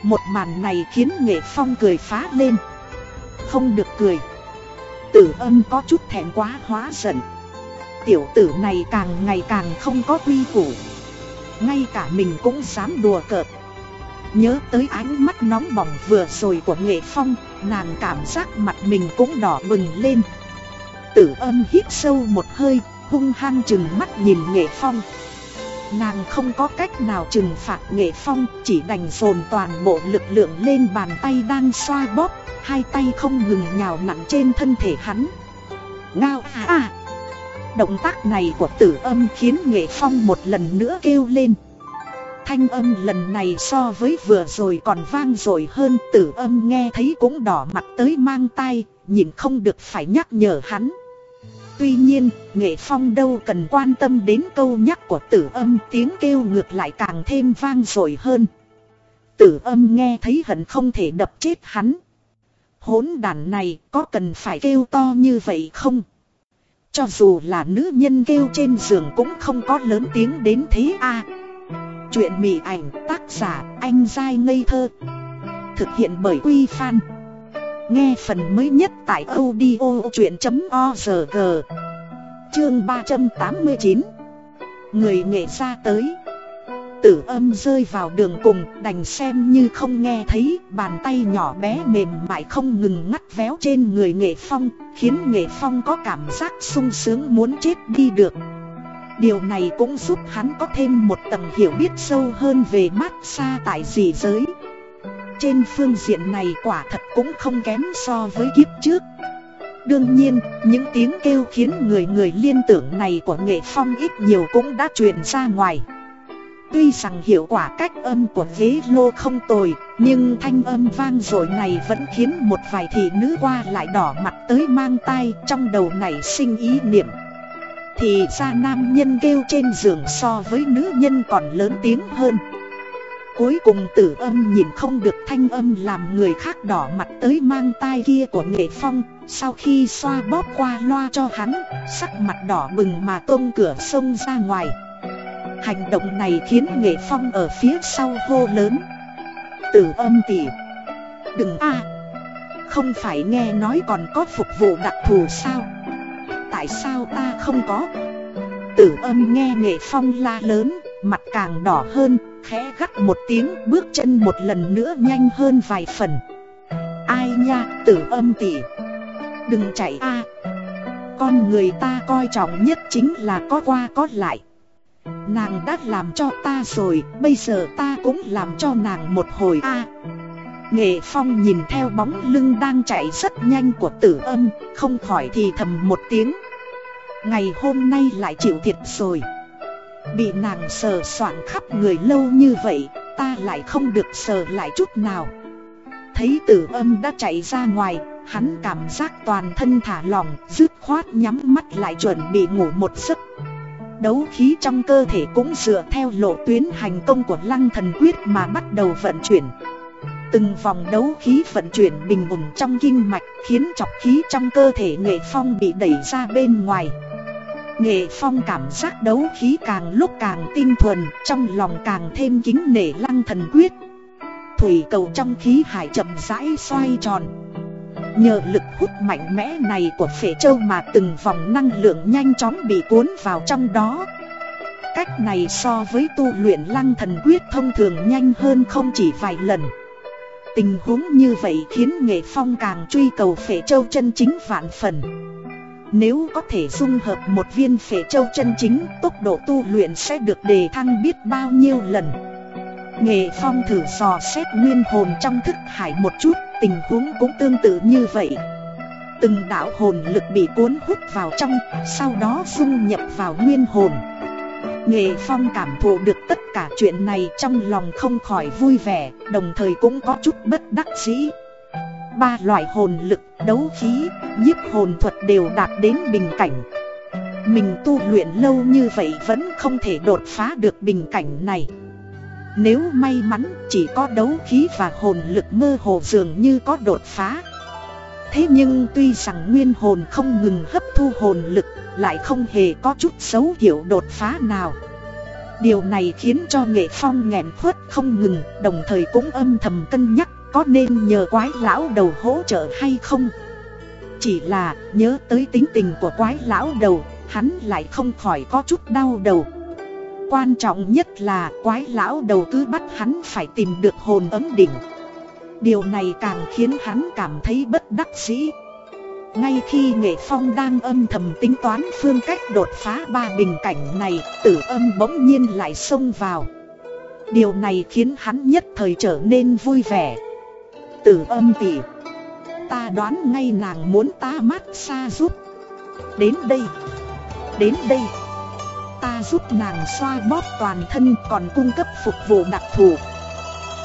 Một màn này khiến nghệ phong cười phá lên. Không được cười. Tử âm có chút thẹn quá hóa giận. Tiểu tử này càng ngày càng không có quy củ. Ngay cả mình cũng dám đùa cợt. Nhớ tới ánh mắt nóng bỏng vừa rồi của nghệ phong Nàng cảm giác mặt mình cũng đỏ bừng lên. Tử âm hít sâu một hơi Hung hăng chừng mắt nhìn nghệ phong. Nàng không có cách nào trừng phạt nghệ phong, Chỉ đành dồn toàn bộ lực lượng lên bàn tay đang xoa bóp, Hai tay không ngừng nhào nặng trên thân thể hắn. Ngao à à. Động tác này của tử âm khiến nghệ phong một lần nữa kêu lên. Thanh âm lần này so với vừa rồi còn vang rồi hơn, Tử âm nghe thấy cũng đỏ mặt tới mang tay Nhìn không được phải nhắc nhở hắn. Tuy nhiên, nghệ phong đâu cần quan tâm đến câu nhắc của tử âm tiếng kêu ngược lại càng thêm vang rồi hơn. Tử âm nghe thấy hận không thể đập chết hắn. Hốn đàn này có cần phải kêu to như vậy không? Cho dù là nữ nhân kêu trên giường cũng không có lớn tiếng đến thế a. Chuyện mị ảnh tác giả anh dai ngây thơ. Thực hiện bởi Quy Phan. Nghe phần mới nhất tại audio.org Chương 389 Người nghệ ra tới. Tử âm rơi vào đường cùng, đành xem như không nghe thấy, Bàn tay nhỏ bé mềm mại không ngừng ngắt véo trên người nghệ phong, Khiến nghệ phong có cảm giác sung sướng muốn chết đi được. Điều này cũng giúp hắn có thêm một tầng hiểu biết sâu hơn về mát xa tại dị giới trên phương diện này quả thật cũng không kém so với kiếp trước. Đương nhiên, những tiếng kêu khiến người người liên tưởng này của nghệ phong ít nhiều cũng đã truyền ra ngoài. Tuy rằng hiệu quả cách âm của ghế lô không tồi Nhưng thanh âm vang dội này vẫn khiến một vài thị nữ qua lại đỏ mặt tới mang tay Trong đầu này sinh ý niệm. Thì ra nam nhân kêu trên giường so với nữ nhân còn lớn tiếng hơn. Cuối cùng tử âm nhìn không được thanh âm làm người khác đỏ mặt tới mang tai kia của nghệ phong. Sau khi xoa bóp qua loa cho hắn, Sắc mặt đỏ bừng mà tôm cửa sông ra ngoài. Hành động này khiến nghệ phong ở phía sau hô lớn. Tử âm tỉ, Đừng a. Không phải nghe nói còn có phục vụ đặc thù sao? Tại sao ta không có? Tử âm nghe nghệ phong la lớn. Mặt càng đỏ hơn khẽ gắt một tiếng bước chân một lần nữa nhanh hơn vài phần. Ai nha tử âm tỷ, Đừng chạy a. Con người ta coi trọng nhất chính là có qua có lại. Nàng đã làm cho ta rồi Bây giờ ta cũng làm cho nàng một hồi a. Nghệ Phong nhìn theo bóng lưng đang chạy rất nhanh của tử âm Không khỏi thì thầm một tiếng. Ngày hôm nay lại chịu thiệt rồi. Bị nàng sờ soạn khắp người lâu như vậy, Ta lại không được sờ lại chút nào. Thấy tử âm đã chạy ra ngoài, Hắn cảm giác toàn thân thả lỏng Dứt khoát nhắm mắt lại chuẩn bị ngủ một giấc. Đấu khí trong cơ thể cũng dựa theo lộ tuyến hành công của lăng thần quyết mà bắt đầu vận chuyển. Từng vòng đấu khí vận chuyển bình ổn trong kinh mạch, Khiến chọc khí trong cơ thể nghệ phong bị đẩy ra bên ngoài. Nghệ Phong cảm giác đấu khí càng lúc càng tinh thuần, trong lòng càng thêm kính nể lăng thần quyết. Thủy cầu trong khí hải chậm rãi xoay tròn. Nhờ lực hút mạnh mẽ này của phệ châu mà từng vòng năng lượng nhanh chóng bị cuốn vào trong đó. Cách này so với tu luyện lăng thần quyết thông thường nhanh hơn không chỉ vài lần. Tình huống như vậy khiến Nghệ Phong càng truy cầu phệ châu chân chính vạn phần nếu có thể dung hợp một viên phệ châu chân chính Tốc độ tu luyện sẽ được đề thăng biết bao nhiêu lần. Nghệ Phong thử dò xét nguyên hồn trong thức hải một chút Tình huống cũng tương tự như vậy. Từng đạo hồn lực bị cuốn hút vào trong Sau đó dung nhập vào nguyên hồn. Nghệ Phong cảm thụ được tất cả chuyện này trong lòng không khỏi vui vẻ, đồng thời cũng có chút bất đắc dĩ. Ba loại hồn lực, đấu khí, nhiếp hồn thuật đều đạt đến bình cảnh. Mình tu luyện lâu như vậy vẫn không thể đột phá được bình cảnh này. Nếu may mắn chỉ có đấu khí và hồn lực mơ hồ dường như có đột phá. Thế nhưng tuy rằng nguyên hồn không ngừng hấp thu hồn lực lại không hề có chút dấu hiệu đột phá nào Điều này khiến cho nghệ phong nghẹn khuất không ngừng Đồng thời cũng âm thầm cân nhắc có nên nhờ quái lão đầu hỗ trợ hay không Chỉ là nhớ tới tính tình của quái lão đầu Hắn lại không khỏi có chút đau đầu Quan trọng nhất là quái lão đầu cứ bắt hắn phải tìm được hồn ấm đỉnh Điều này càng khiến hắn cảm thấy bất đắc dĩ ngay khi Nghệ Phong đang âm thầm tính toán phương cách đột phá ba bình cảnh này, tử âm bỗng nhiên lại xông vào. Điều này khiến hắn nhất thời trở nên vui vẻ. Tử âm tỉ, ta đoán ngay nàng muốn ta mát xa giúp. Đến đây, đến đây, ta giúp nàng xoa bóp toàn thân còn cung cấp phục vụ đặc thù.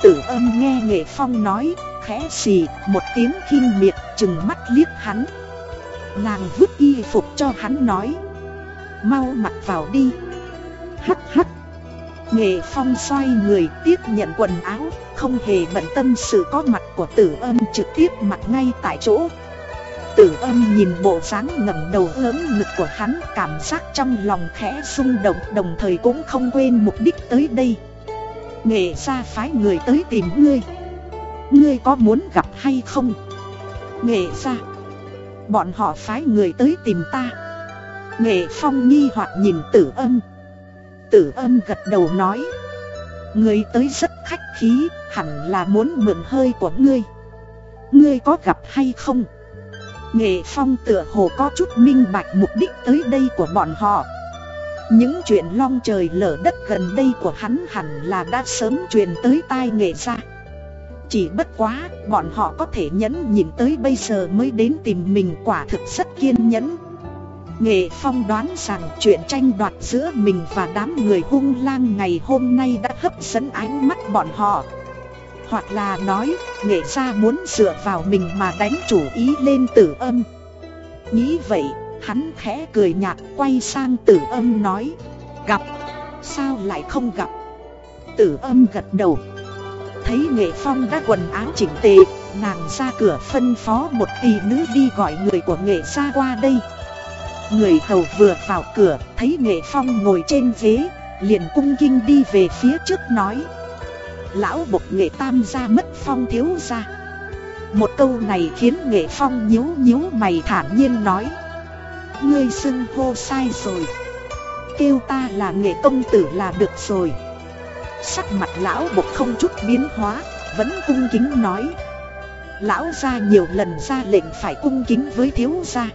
Tử âm nghe Nghệ Phong nói, khẽ xì, một tiếng khinh miệt, chừng mắt liếc hắn. Nàng vứt y phục cho hắn nói Mau mặc vào đi Hắc hắc Nghệ phong xoay người tiếp nhận quần áo, Không hề bận tâm sự có mặt của tử âm trực tiếp mặt ngay tại chỗ. Tử âm nhìn bộ dáng ngẩng đầu lớn ngực của hắn, Cảm giác trong lòng khẽ rung động, Đồng thời cũng không quên mục đích tới đây. Nghệ ra phái người tới tìm ngươi. Ngươi có muốn gặp hay không? Nghệ ra Bọn họ phái người tới tìm ta. Nghệ Phong nghi hoặc nhìn tử âm. Tử âm gật đầu nói. Người tới rất khách khí Hẳn là muốn mượn hơi của ngươi. Ngươi có gặp hay không? Nghệ Phong tựa hồ có chút minh bạch mục đích tới đây của bọn họ. Những chuyện long trời lở đất gần đây của hắn hẳn là đã sớm truyền tới tai nghệ ra chỉ bất quá, bọn họ có thể nhẫn nhìn tới bây giờ mới đến tìm mình quả thực rất kiên nhẫn. Nghệ Phong đoán rằng chuyện tranh đoạt giữa mình và đám người hung lang ngày hôm nay đã hấp dẫn ánh mắt bọn họ. Hoặc là nói, nghệ gia muốn dựa vào mình mà đánh chủ ý lên tử âm. Nghĩ vậy, hắn khẽ cười nhạt quay sang tử âm nói, gặp, sao lại không gặp? Tử âm gật đầu. Thấy nghệ phong đã quần áo chỉnh tề Nàng ra cửa phân phó một tỷ nữ đi gọi người của nghệ gia qua đây Người hầu vừa vào cửa, Thấy nghệ phong ngồi trên ghế, Liền cung kinh đi về phía trước nói. Lão bộc nghệ tam gia mất phong thiếu gia. Một câu này khiến nghệ phong nhíu nhíu mày thản nhiên nói. Ngươi xưng hô sai rồi. Kêu ta là nghệ công tử là được rồi. Sắc mặt lão bộc không chút biến hóa, Vẫn cung kính nói. Lão gia nhiều lần ra lệnh phải cung kính với thiếu gia.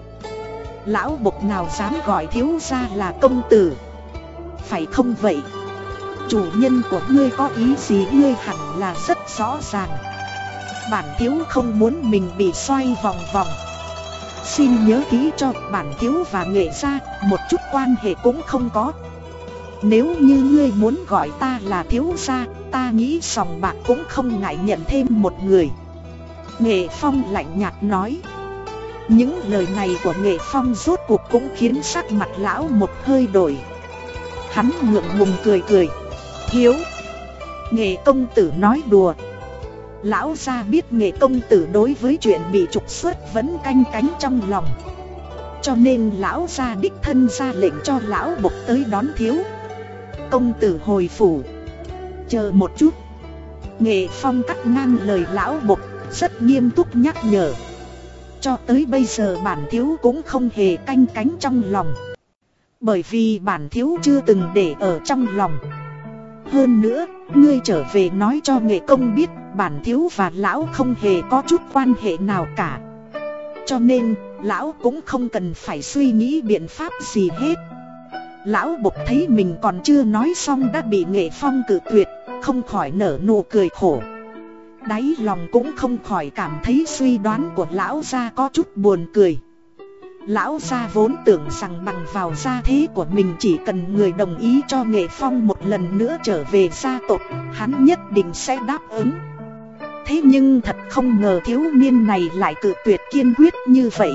Lão bộc nào dám gọi thiếu gia là công tử. Phải không vậy? Chủ nhân của ngươi có ý gì ngươi hẳn là rất rõ ràng. Bản thiếu không muốn mình bị xoay vòng vòng. Xin nhớ kỹ cho bản thiếu và nghệ gia Một chút quan hệ cũng không có. Nếu như ngươi muốn gọi ta là thiếu gia, ta nghĩ sòng bạc cũng không ngại nhận thêm một người. Nghệ Phong lạnh nhạt nói. Những lời này của Nghệ Phong rốt cuộc cũng khiến sắc mặt lão một hơi đổi. Hắn ngượng ngùng cười cười. Thiếu. Nghệ công tử nói đùa. Lão gia biết nghệ công tử đối với chuyện bị trục xuất vẫn canh cánh trong lòng. Cho nên lão gia đích thân ra lệnh cho lão bộc tới đón thiếu công tử hồi phủ Chờ một chút Nghệ phong cắt ngang lời lão bộc, Rất nghiêm túc nhắc nhở cho tới bây giờ bản thiếu cũng không hề canh cánh trong lòng Bởi vì bản thiếu chưa từng để ở trong lòng Hơn nữa, ngươi trở về nói cho nghệ công biết bản thiếu và lão không hề có chút quan hệ nào cả. Cho nên, lão cũng không cần phải suy nghĩ biện pháp gì hết. Lão bộc thấy mình còn chưa nói xong đã bị nghệ phong cử tuyệt, không khỏi nở nụ cười khổ. Đáy lòng cũng không khỏi cảm thấy suy đoán của lão gia có chút buồn cười. Lão gia vốn tưởng rằng bằng vào gia thế của mình chỉ cần người đồng ý cho nghệ phong một lần nữa trở về gia tộc, hắn nhất định sẽ đáp ứng. Thế nhưng thật không ngờ thiếu niên này lại cự tuyệt kiên quyết như vậy.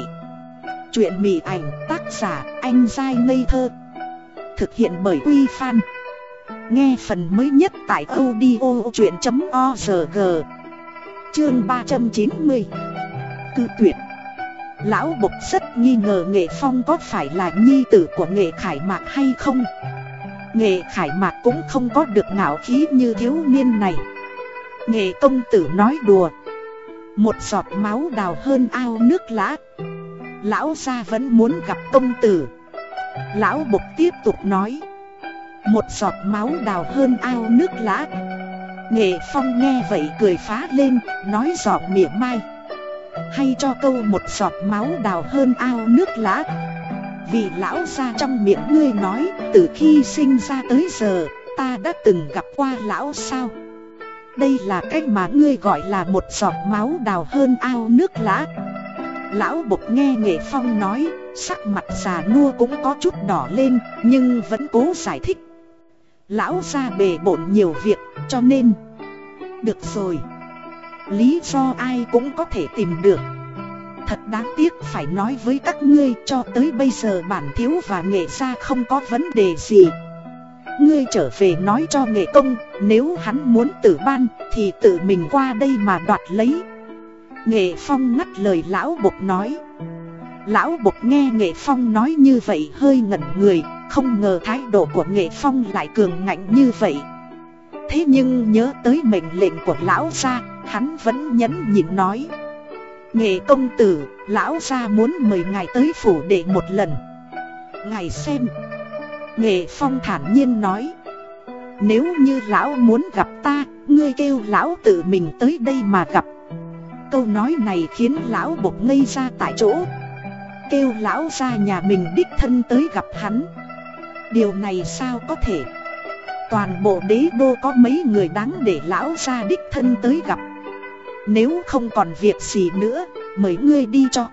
Chuyện mỉ ảnh tác giả anh dai ngây thơ Thực hiện bởi Uy Phan. Nghe phần mới nhất tại audio.org Chương 390 Cư tuyệt. Lão Bộc rất nghi ngờ Nghệ Phong có phải là nhi tử của Nghệ Khải Mạc hay không? Nghệ Khải Mạc cũng không có được ngạo khí như thiếu niên này. Nghệ công tử nói đùa. Một giọt máu đào hơn ao nước lá Lão gia vẫn muốn gặp công tử. Lão Bộc tiếp tục nói. Một giọt máu đào hơn ao nước lá Nghệ Phong nghe vậy cười phá lên, Nói giọng mỉa mai. Hay cho câu một giọt máu đào hơn ao nước lá Vì lão ra trong miệng ngươi nói, Từ khi sinh ra tới giờ, Ta đã từng gặp qua lão sao? Đây là cách mà ngươi gọi là một giọt máu đào hơn ao nước lá Lão bộc nghe nghệ phong nói, Sắc mặt già nua cũng có chút đỏ lên, Nhưng vẫn cố giải thích. Lão ra bề bộn nhiều việc, cho nên. Được rồi. Lý do ai cũng có thể tìm được. Thật đáng tiếc phải nói với các ngươi cho tới bây giờ bản thiếu và nghệ gia không có vấn đề gì. Ngươi trở về nói cho nghệ công, Nếu hắn muốn tử ban thì tự mình qua đây mà đoạt lấy. Nghệ Phong ngắt lời lão bục nói. Lão Bục nghe Nghệ Phong nói như vậy hơi ngẩn người, Không ngờ thái độ của Nghệ Phong lại cường ngạnh như vậy. Thế nhưng nhớ tới mệnh lệnh của lão gia, Hắn vẫn nhẫn nhịn nói. Nghệ công tử, Lão gia muốn mời ngài tới phủ đệ một lần. Ngài xem. Nghệ Phong thản nhiên nói. Nếu như lão muốn gặp ta, Ngươi kêu lão tự mình tới đây mà gặp. Câu nói này khiến lão bột ngây ra tại chỗ. Kêu lão ra nhà mình đích thân tới gặp hắn. Điều này sao có thể? Toàn bộ đế đô có mấy người đáng để lão ra đích thân tới gặp. Nếu không còn việc gì nữa, Mời ngươi đi cho.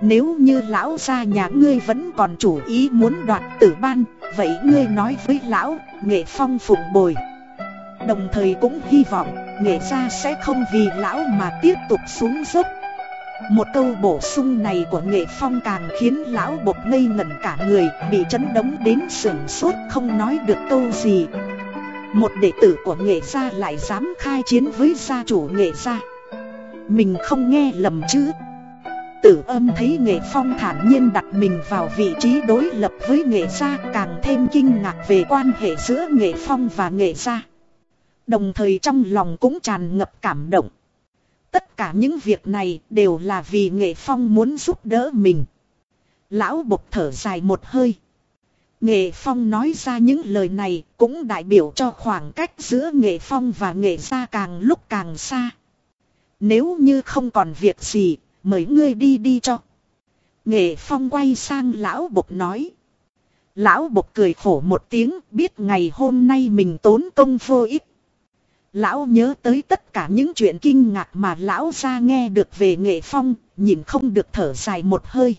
Nếu như lão ra nhà ngươi vẫn còn chủ ý muốn đoạt tử ban, Vậy ngươi nói với lão, Nghệ phong phụng bồi. Đồng thời cũng hy vọng, nghệ gia sẽ không vì lão mà tiếp tục xuống dốc. Một câu bổ sung này của nghệ phong càng khiến lão bột ngây ngẩn cả người, Bị chấn đống đến sửng sốt không nói được câu gì. Một đệ tử của nghệ gia lại dám khai chiến với gia chủ nghệ gia. Mình không nghe lầm chứ? Tử âm thấy nghệ phong thản nhiên đặt mình vào vị trí đối lập với nghệ gia Càng thêm kinh ngạc về quan hệ giữa nghệ phong và nghệ gia. Đồng thời trong lòng cũng tràn ngập cảm động. Tất cả những việc này đều là vì Nghệ Phong muốn giúp đỡ mình. Lão bộc thở dài một hơi. Nghệ Phong nói ra những lời này cũng đại biểu cho khoảng cách giữa Nghệ Phong và Nghệ gia càng lúc càng xa. Nếu như không còn việc gì, mời ngươi đi đi cho. Nghệ Phong quay sang lão bộc nói. Lão bộc cười khổ một tiếng biết ngày hôm nay mình tốn công vô ích. Lão nhớ tới tất cả những chuyện kinh ngạc mà lão ra nghe được về nghệ phong, nhìn không được thở dài một hơi.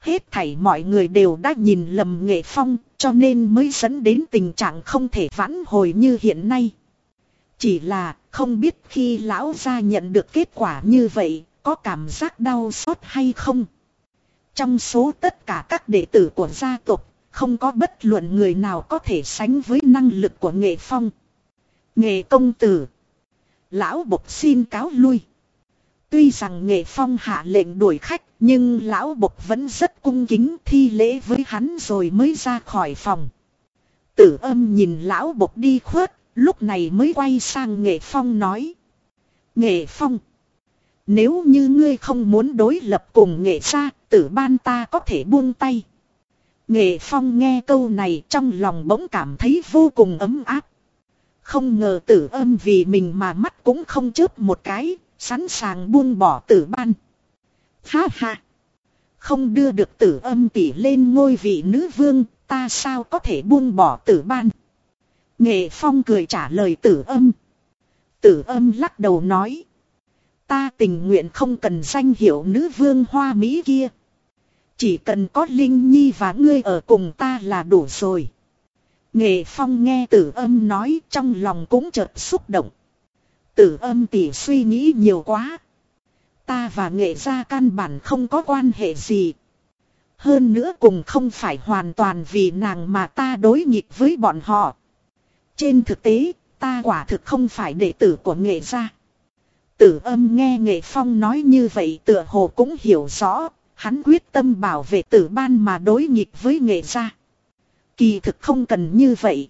Hết thảy mọi người đều đã nhìn lầm nghệ phong, cho nên mới dẫn đến tình trạng không thể vãn hồi như hiện nay. Chỉ là không biết khi lão ra nhận được kết quả như vậy, có cảm giác đau xót hay không? Trong số tất cả các đệ tử của gia tộc, không có bất luận người nào có thể sánh với năng lực của nghệ phong. Nghệ công tử. Lão bộc xin cáo lui. Tuy rằng nghệ phong hạ lệnh đuổi khách nhưng lão bộc vẫn rất cung kính thi lễ với hắn rồi mới ra khỏi phòng. Tử âm nhìn lão bộc đi khuất, lúc này mới quay sang nghệ phong nói. Nghệ phong. Nếu như ngươi không muốn đối lập cùng nghệ gia, tử ban ta có thể buông tay. Nghệ phong nghe câu này trong lòng bỗng cảm thấy vô cùng ấm áp. Không ngờ tử âm vì mình mà mắt cũng không chớp một cái, sẵn sàng buông bỏ tử ban. Ha ha! Không đưa được tử âm tỷ lên ngôi vị nữ vương, ta sao có thể buông bỏ tử ban. Nghệ Phong cười trả lời tử âm. Tử âm lắc đầu nói. Ta tình nguyện không cần danh hiệu nữ vương hoa Mỹ kia. Chỉ cần có Linh Nhi và ngươi ở cùng ta là đủ rồi. Nghệ Phong nghe tử âm nói trong lòng cũng chợt xúc động. Tử âm tỉ suy nghĩ nhiều quá. Ta và nghệ gia căn bản không có quan hệ gì. Hơn nữa cùng không phải hoàn toàn vì nàng mà ta đối nghịch với bọn họ. Trên thực tế, ta quả thực không phải đệ tử của nghệ gia. Tử âm nghe nghệ phong nói như vậy tựa hồ cũng hiểu rõ, hắn quyết tâm bảo vệ tử ban mà đối nghịch với nghệ gia. Kỳ thực không cần như vậy.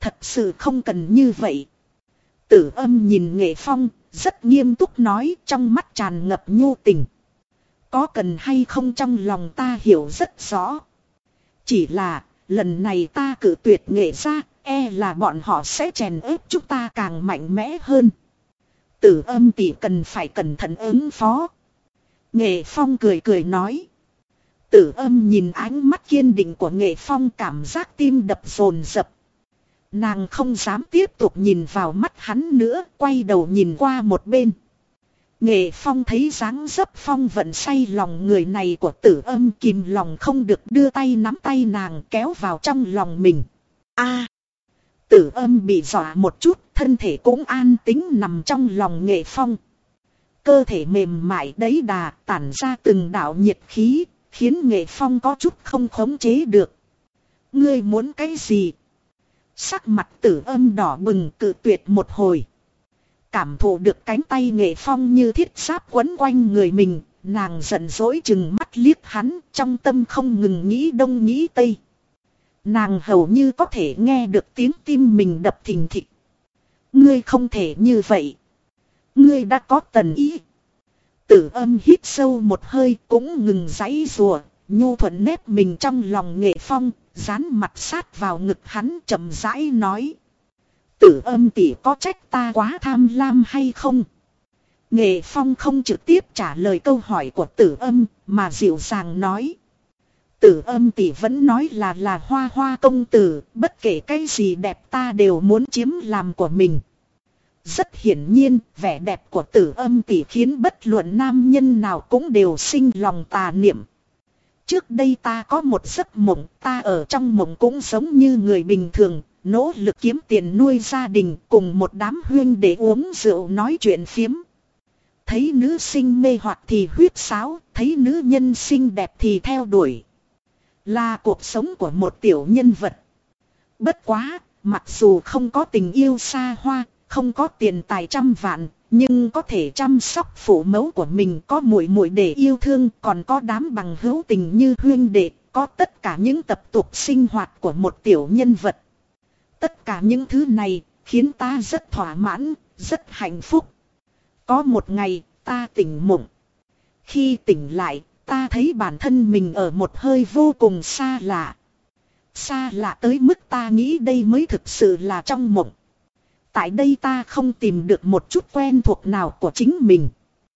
Thật sự không cần như vậy. Tử âm nhìn nghệ phong, rất nghiêm túc nói trong mắt tràn ngập nhu tình. Có cần hay không trong lòng ta hiểu rất rõ. Chỉ là, lần này ta cử tuyệt nghệ ra, e là bọn họ sẽ chèn ép chúng ta càng mạnh mẽ hơn. Tử âm tỷ cần phải cẩn thận ứng phó. Nghệ phong cười cười nói. Tử âm nhìn ánh mắt kiên định của nghệ phong cảm giác tim đập rồn rập. Nàng không dám tiếp tục nhìn vào mắt hắn nữa, quay đầu nhìn qua một bên. Nghệ phong thấy dáng dấp phong vận say lòng người này của tử âm kìm lòng không được đưa tay nắm tay nàng kéo vào trong lòng mình. a à, Tử âm bị dọa một chút, thân thể cũng an tính nằm trong lòng nghệ phong. Cơ thể mềm mại đấy đà tản ra từng đạo nhiệt khí, khiến nghệ phong có chút không khống chế được. Ngươi muốn cái gì? Sắc mặt tử âm đỏ bừng cự tuyệt một hồi. Cảm thụ được cánh tay nghệ phong như thiết sáp quấn quanh người mình, nàng giận dỗi chừng mắt liếc hắn trong tâm không ngừng nghĩ đông nghĩ tây. Nàng hầu như có thể nghe được tiếng tim mình đập thình thịch. Ngươi không thể như vậy. Ngươi đã có tần ý. Tử âm hít sâu một hơi cũng ngừng giấy rùa, nhu thuận nếp mình trong lòng nghệ phong, dán mặt sát vào ngực hắn chậm rãi nói. Tử âm tỷ có trách ta quá tham lam hay không? Nghệ phong không trực tiếp trả lời câu hỏi của tử âm, mà dịu dàng nói. Tử âm tỷ vẫn nói là là hoa hoa công tử, bất kể cái gì đẹp ta đều muốn chiếm làm của mình. Rất hiển nhiên, vẻ đẹp của tử âm tỷ khiến bất luận nam nhân nào cũng đều sinh lòng tà niệm. Trước đây ta có một giấc mộng, ta ở trong mộng cũng giống như người bình thường, nỗ lực kiếm tiền nuôi gia đình cùng một đám huyên để uống rượu nói chuyện phiếm. Thấy nữ sinh mê hoặc thì huyết sáo, thấy nữ nhân xinh đẹp thì theo đuổi. Là cuộc sống của một tiểu nhân vật. Bất quá, mặc dù không có tình yêu xa hoa, không có tiền tài trăm vạn, nhưng có thể chăm sóc phụ mẫu của mình có muội muội để yêu thương, còn có đám bằng hữu tình như huyên đệ, có tất cả những tập tục sinh hoạt của một tiểu nhân vật. Tất cả những thứ này khiến ta rất thỏa mãn, rất hạnh phúc. Có một ngày, ta tỉnh mộng. Khi tỉnh lại, ta thấy bản thân mình ở một hơi vô cùng xa lạ. Xa lạ tới mức ta nghĩ đây mới thực sự là trong mộng. Tại đây ta không tìm được một chút quen thuộc nào của chính mình.